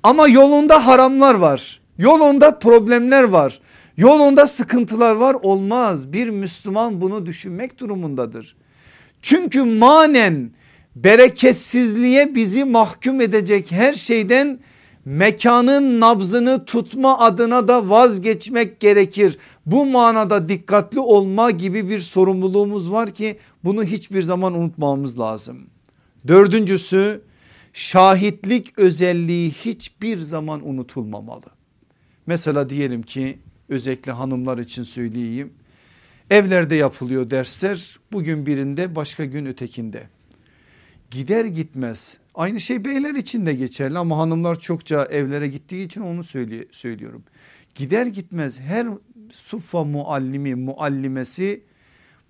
ama yolunda haramlar var. Yolunda problemler var. Yolunda sıkıntılar var olmaz. Bir Müslüman bunu düşünmek durumundadır. Çünkü manen bereketsizliğe bizi mahkum edecek her şeyden mekanın nabzını tutma adına da vazgeçmek gerekir. Bu manada dikkatli olma gibi bir sorumluluğumuz var ki bunu hiçbir zaman unutmamamız lazım. Dördüncüsü şahitlik özelliği hiçbir zaman unutulmamalı. Mesela diyelim ki özellikle hanımlar için söyleyeyim. Evlerde yapılıyor dersler bugün birinde başka gün ötekinde. Gider gitmez Aynı şey beyler için de geçerli ama hanımlar çokça evlere gittiği için onu söylüyorum. Gider gitmez her suffa muallimi muallimesi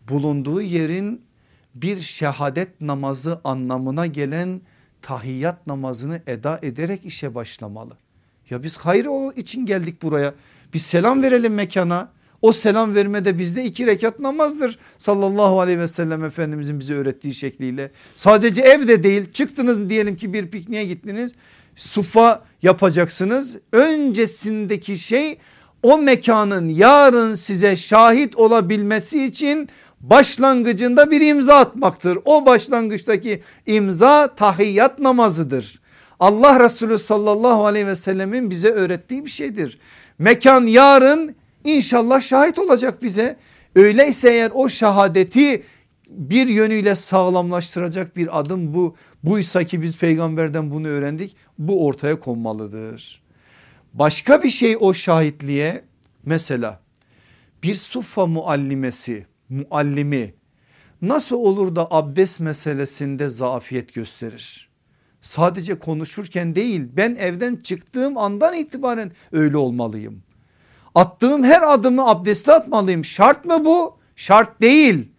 bulunduğu yerin bir şehadet namazı anlamına gelen tahiyyat namazını eda ederek işe başlamalı. Ya biz hayır için geldik buraya bir selam verelim mekana o selam verme de bizde iki rekat namazdır sallallahu aleyhi ve sellem efendimizin bize öğrettiği şekliyle. Sadece evde değil çıktınız diyelim ki bir pikniğe gittiniz sufa yapacaksınız. Öncesindeki şey o mekanın yarın size şahit olabilmesi için başlangıcında bir imza atmaktır. O başlangıçtaki imza tahiyyat namazıdır. Allah Resulü sallallahu aleyhi ve sellemin bize öğrettiği bir şeydir. Mekan yarın İnşallah şahit olacak bize. Öyleyse eğer o şahadeti bir yönüyle sağlamlaştıracak bir adım bu. Buysa ki biz peygamberden bunu öğrendik. Bu ortaya konmalıdır. Başka bir şey o şahitliğe mesela bir suffa muallimesi muallimi nasıl olur da abdest meselesinde zafiyet gösterir? Sadece konuşurken değil ben evden çıktığım andan itibaren öyle olmalıyım. Attığım her adımı abdestli atmalıyım. Şart mı bu? Şart değil.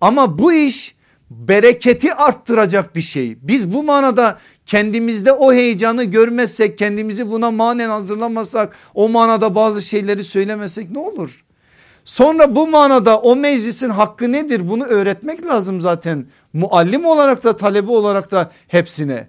Ama bu iş bereketi arttıracak bir şey. Biz bu manada kendimizde o heyecanı görmezsek kendimizi buna manen hazırlamasak o manada bazı şeyleri söylemesek ne olur? Sonra bu manada o meclisin hakkı nedir bunu öğretmek lazım zaten. Muallim olarak da talebe olarak da hepsine.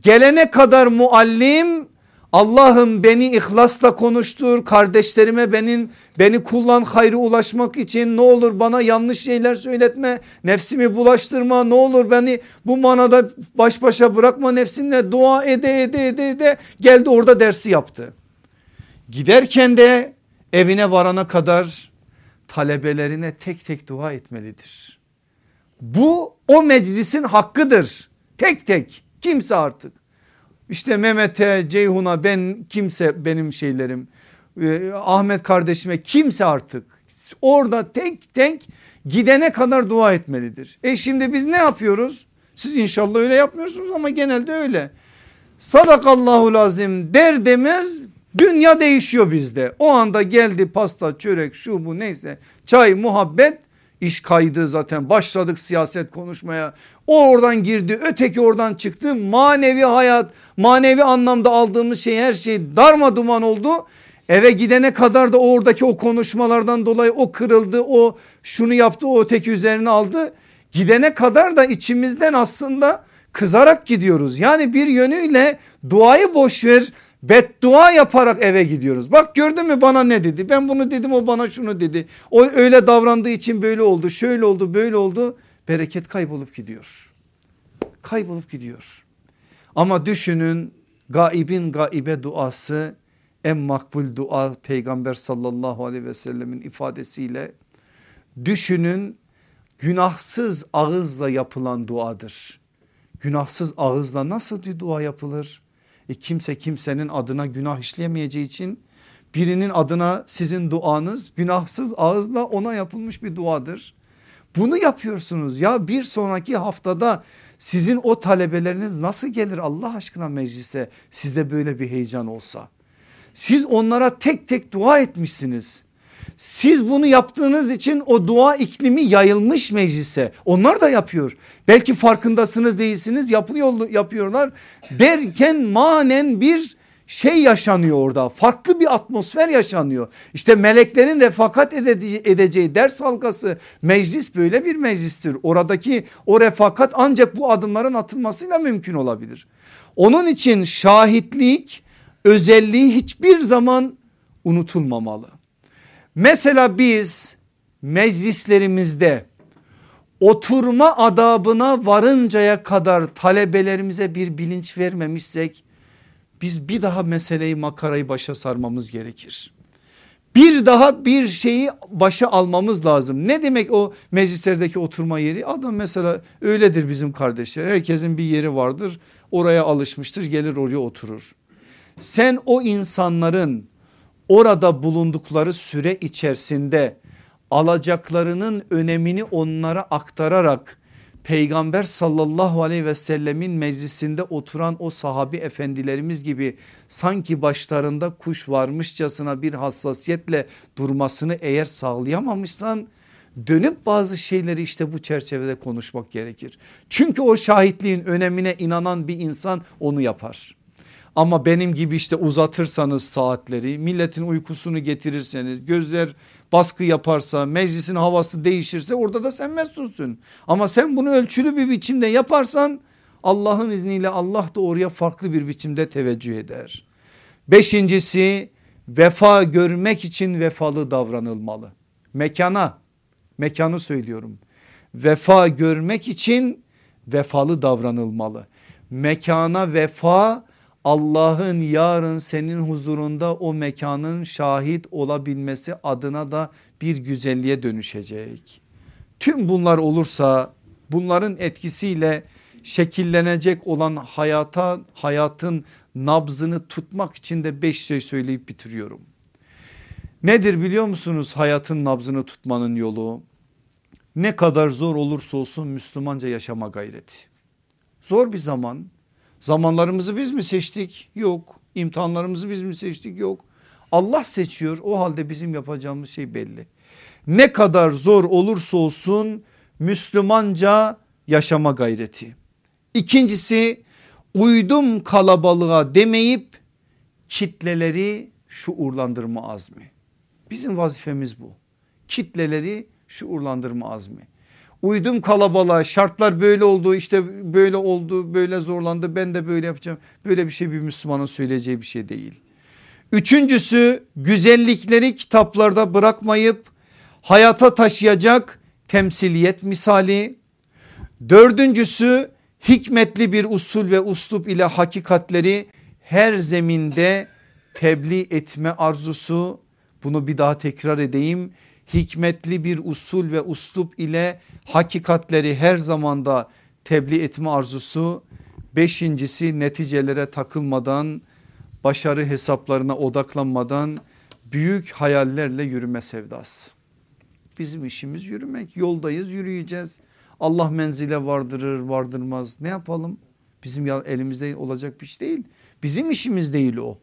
Gelene kadar muallim Allah'ım beni ihlasla konuştur kardeşlerime benim beni kullan hayrı ulaşmak için. Ne olur bana yanlış şeyler söyletme nefsimi bulaştırma. Ne olur beni bu manada baş başa bırakma nefsimle. Dua ede ede ede ede. Geldi orada dersi yaptı. Giderken de evine varana kadar talebelerine tek tek dua etmelidir. Bu o meclisin hakkıdır. Tek tek. Kimse artık işte Mehmet'e, Ceyhun'a ben kimse benim şeylerim. Ee, Ahmet kardeşime kimse artık orada tek tek gidene kadar dua etmelidir. E şimdi biz ne yapıyoruz? Siz inşallah öyle yapmıyorsunuz ama genelde öyle. Sadakallahu lazim der demez dünya değişiyor bizde. O anda geldi pasta çörek şu bu neyse çay muhabbet iş kaydı zaten başladık siyaset konuşmaya. O oradan girdi öteki oradan çıktı manevi hayat manevi anlamda aldığımız şey her şey darma duman oldu. Eve gidene kadar da oradaki o konuşmalardan dolayı o kırıldı o şunu yaptı o öteki üzerine aldı. Gidene kadar da içimizden aslında kızarak gidiyoruz. Yani bir yönüyle duayı boş ver beddua yaparak eve gidiyoruz. Bak gördün mü bana ne dedi ben bunu dedim o bana şunu dedi. O öyle davrandığı için böyle oldu şöyle oldu böyle oldu bereket kaybolup gidiyor. Kaybolup gidiyor. Ama düşünün gaibin gaibe duası en makbul dua peygamber sallallahu aleyhi ve sellemin ifadesiyle düşünün günahsız ağızla yapılan duadır. Günahsız ağızla nasıl bir dua yapılır? E kimse kimsenin adına günah işleyemeyeceği için birinin adına sizin duanız günahsız ağızla ona yapılmış bir duadır. Bunu yapıyorsunuz ya bir sonraki haftada sizin o talebeleriniz nasıl gelir Allah aşkına meclise sizde böyle bir heyecan olsa. Siz onlara tek tek dua etmişsiniz. Siz bunu yaptığınız için o dua iklimi yayılmış meclise. Onlar da yapıyor. Belki farkındasınız değilsiniz yapıyor, yapıyorlar. Derken manen bir şey yaşanıyor orada farklı bir atmosfer yaşanıyor. İşte meleklerin refakat edeceği ders halkası meclis böyle bir meclistir. Oradaki o refakat ancak bu adımların atılmasıyla mümkün olabilir. Onun için şahitlik özelliği hiçbir zaman unutulmamalı. Mesela biz meclislerimizde oturma adabına varıncaya kadar talebelerimize bir bilinç vermemişsek biz bir daha meseleyi makarayı başa sarmamız gerekir. Bir daha bir şeyi başa almamız lazım. Ne demek o meclislerdeki oturma yeri? Adam mesela öyledir bizim kardeşler. Herkesin bir yeri vardır. Oraya alışmıştır gelir oraya oturur. Sen o insanların orada bulundukları süre içerisinde alacaklarının önemini onlara aktararak peygamber sallallahu aleyhi ve sellemin meclisinde oturan o sahabi efendilerimiz gibi sanki başlarında kuş varmışçasına bir hassasiyetle durmasını eğer sağlayamamışsan dönüp bazı şeyleri işte bu çerçevede konuşmak gerekir. Çünkü o şahitliğin önemine inanan bir insan onu yapar. Ama benim gibi işte uzatırsanız saatleri milletin uykusunu getirirseniz gözler baskı yaparsa meclisin havası değişirse orada da sen mesutsun. Ama sen bunu ölçülü bir biçimde yaparsan Allah'ın izniyle Allah da oraya farklı bir biçimde teveccüh eder. Beşincisi vefa görmek için vefalı davranılmalı. Mekana mekanı söylüyorum. Vefa görmek için vefalı davranılmalı. Mekana vefa Allah'ın yarın senin huzurunda o mekanın şahit olabilmesi adına da bir güzelliğe dönüşecek. Tüm bunlar olursa bunların etkisiyle şekillenecek olan hayata hayatın nabzını tutmak için de beş şey söyleyip bitiriyorum. Nedir biliyor musunuz hayatın nabzını tutmanın yolu? Ne kadar zor olursa olsun Müslümanca yaşama gayreti. Zor bir zaman Zamanlarımızı biz mi seçtik? Yok. İmtihanlarımızı biz mi seçtik? Yok. Allah seçiyor o halde bizim yapacağımız şey belli. Ne kadar zor olursa olsun Müslümanca yaşama gayreti. İkincisi uydum kalabalığa demeyip kitleleri şuurlandırma azmi. Bizim vazifemiz bu. Kitleleri şuurlandırma azmi. Uydum kalabalığa şartlar böyle oldu işte böyle oldu böyle zorlandı ben de böyle yapacağım. Böyle bir şey bir Müslümanın söyleyeceği bir şey değil. Üçüncüsü güzellikleri kitaplarda bırakmayıp hayata taşıyacak temsiliyet misali. Dördüncüsü hikmetli bir usul ve uslup ile hakikatleri her zeminde tebliğ etme arzusu. Bunu bir daha tekrar edeyim hikmetli bir usul ve uslup ile hakikatleri her zamanda tebliğ etme arzusu. Beşincisi neticelere takılmadan başarı hesaplarına odaklanmadan büyük hayallerle yürüme sevdası. Bizim işimiz yürümek yoldayız yürüyeceğiz. Allah menzile vardırır vardırmaz ne yapalım? Bizim elimizde olacak bir şey değil. Bizim işimiz değil o.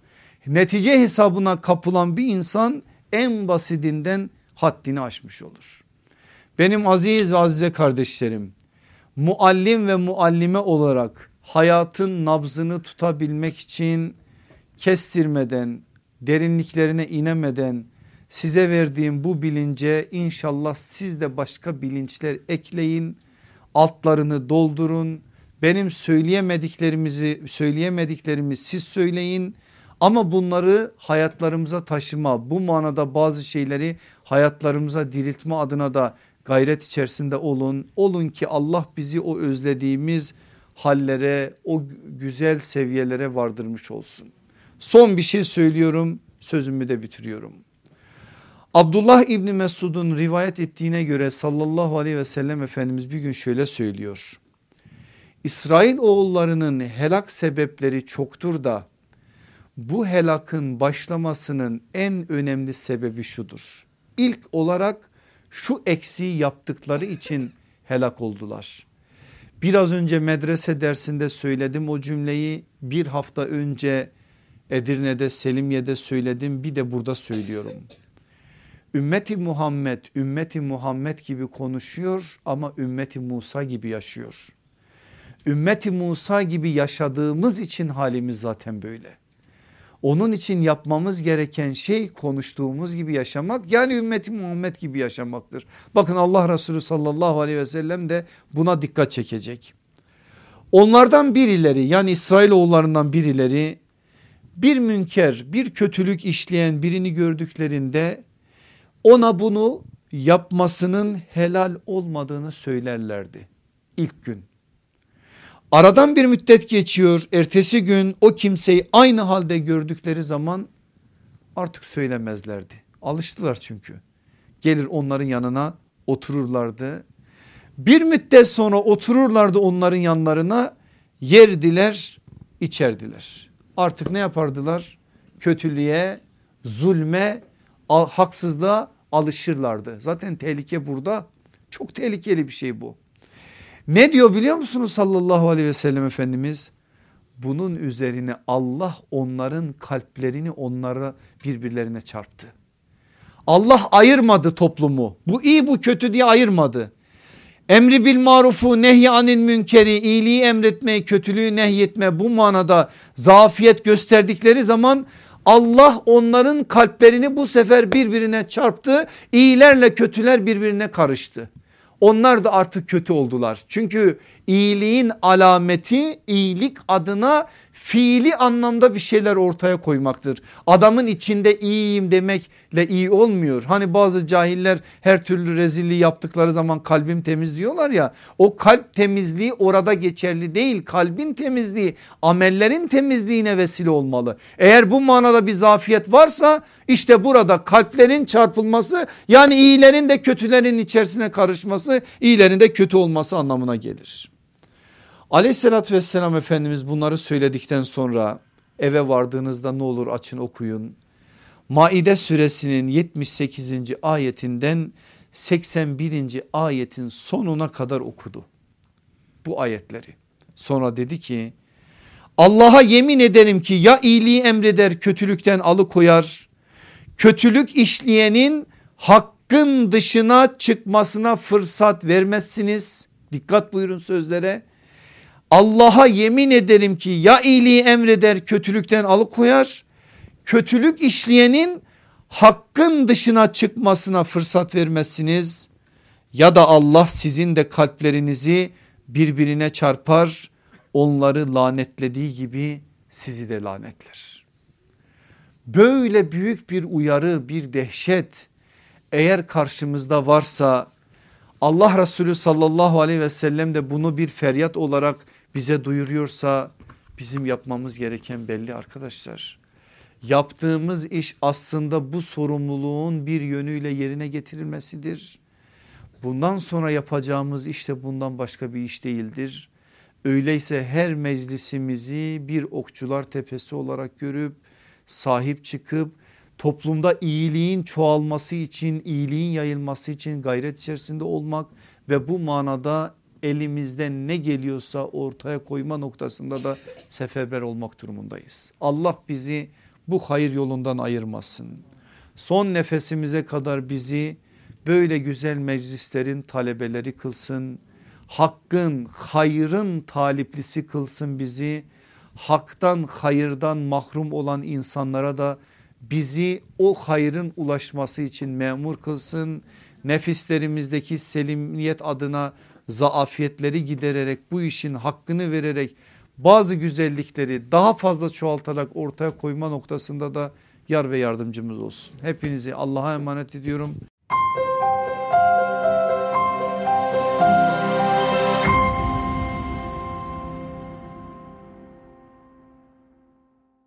Netice hesabına kapılan bir insan en basitinden haddini aşmış olur. Benim aziz ve azize kardeşlerim muallim ve muallime olarak hayatın nabzını tutabilmek için kestirmeden derinliklerine inemeden size verdiğim bu bilince inşallah siz de başka bilinçler ekleyin altlarını doldurun benim söyleyemediklerimizi söyleyemediklerimi siz söyleyin ama bunları hayatlarımıza taşıma bu manada bazı şeyleri hayatlarımıza diriltme adına da gayret içerisinde olun. Olun ki Allah bizi o özlediğimiz hallere o güzel seviyelere vardırmış olsun. Son bir şey söylüyorum sözümü de bitiriyorum. Abdullah İbni Mesud'un rivayet ettiğine göre sallallahu aleyhi ve sellem Efendimiz bir gün şöyle söylüyor. İsrail oğullarının helak sebepleri çoktur da bu helakın başlamasının en önemli sebebi şudur. İlk olarak şu eksiği yaptıkları için helak oldular. Biraz önce medrese dersinde söyledim o cümleyi bir hafta önce Edirne'de Selimiye'de söyledim bir de burada söylüyorum. Ümmeti Muhammed ümmeti Muhammed gibi konuşuyor ama ümmeti Musa gibi yaşıyor. Ümmeti Musa gibi yaşadığımız için halimiz zaten böyle. Onun için yapmamız gereken şey konuştuğumuz gibi yaşamak yani ümmeti Muhammed gibi yaşamaktır. Bakın Allah Resulü sallallahu aleyhi ve sellem de buna dikkat çekecek. Onlardan birileri yani İsrailoğullarından birileri bir münker bir kötülük işleyen birini gördüklerinde ona bunu yapmasının helal olmadığını söylerlerdi ilk gün. Aradan bir müddet geçiyor. Ertesi gün o kimseyi aynı halde gördükleri zaman artık söylemezlerdi. Alıştılar çünkü. Gelir onların yanına otururlardı. Bir müddet sonra otururlardı onların yanlarına yerdiler içerdiler. Artık ne yapardılar? Kötülüğe, zulme, haksızlığa alışırlardı. Zaten tehlike burada. Çok tehlikeli bir şey bu. Ne diyor biliyor musunuz sallallahu aleyhi ve sellem Efendimiz? Bunun üzerine Allah onların kalplerini onlara birbirlerine çarptı. Allah ayırmadı toplumu. Bu iyi bu kötü diye ayırmadı. Emri bil marufu nehy anil münkeri iyiliği emretme kötülüğü nehyetme bu manada zafiyet gösterdikleri zaman Allah onların kalplerini bu sefer birbirine çarptı. İyilerle kötüler birbirine karıştı. Onlar da artık kötü oldular. Çünkü iyiliğin alameti iyilik adına fiili anlamda bir şeyler ortaya koymaktır. Adamın içinde iyiyim demekle iyi olmuyor. Hani bazı cahiller her türlü rezilliği yaptıkları zaman kalbim temiz diyorlar ya. O kalp temizliği orada geçerli değil. Kalbin temizliği amellerin temizliğine vesile olmalı. Eğer bu manada bir zafiyet varsa işte burada kalplerin çarpılması yani iyilerin de kötülerin içerisine karışması iyilerin de kötü olması anlamına gelir. Aleyhissalatü vesselam Efendimiz bunları söyledikten sonra eve vardığınızda ne olur açın okuyun. Maide suresinin 78. ayetinden 81. ayetin sonuna kadar okudu bu ayetleri. Sonra dedi ki Allah'a yemin ederim ki ya iyiliği emreder kötülükten alıkoyar kötülük işleyenin hakkın dışına çıkmasına fırsat vermezsiniz. Dikkat buyurun sözlere Allah'a yemin ederim ki ya iyiliği emreder kötülükten alıkoyar. Kötülük işleyenin hakkın dışına çıkmasına fırsat vermezsiniz. Ya da Allah sizin de kalplerinizi birbirine çarpar. Onları lanetlediği gibi sizi de lanetler. Böyle büyük bir uyarı bir dehşet eğer karşımızda varsa Allah Resulü sallallahu aleyhi ve sellem de bunu bir feryat olarak bize duyuruyorsa bizim yapmamız gereken belli arkadaşlar. Yaptığımız iş aslında bu sorumluluğun bir yönüyle yerine getirilmesidir. Bundan sonra yapacağımız işte bundan başka bir iş değildir. Öyleyse her meclisimizi bir okçular tepesi olarak görüp sahip çıkıp toplumda iyiliğin çoğalması için iyiliğin yayılması için gayret içerisinde olmak ve bu manada elimizden ne geliyorsa ortaya koyma noktasında da seferber olmak durumundayız. Allah bizi bu hayır yolundan ayırmasın. Son nefesimize kadar bizi böyle güzel meclislerin talebeleri kılsın. Hakkın, hayrın taliplisi kılsın bizi. Haktan, hayırdan mahrum olan insanlara da bizi o hayrın ulaşması için memur kılsın. Nefislerimizdeki selimiyet adına zaafiyetleri gidererek bu işin hakkını vererek bazı güzellikleri daha fazla çoğaltarak ortaya koyma noktasında da yar ve yardımcımız olsun. Hepinizi Allah'a emanet ediyorum.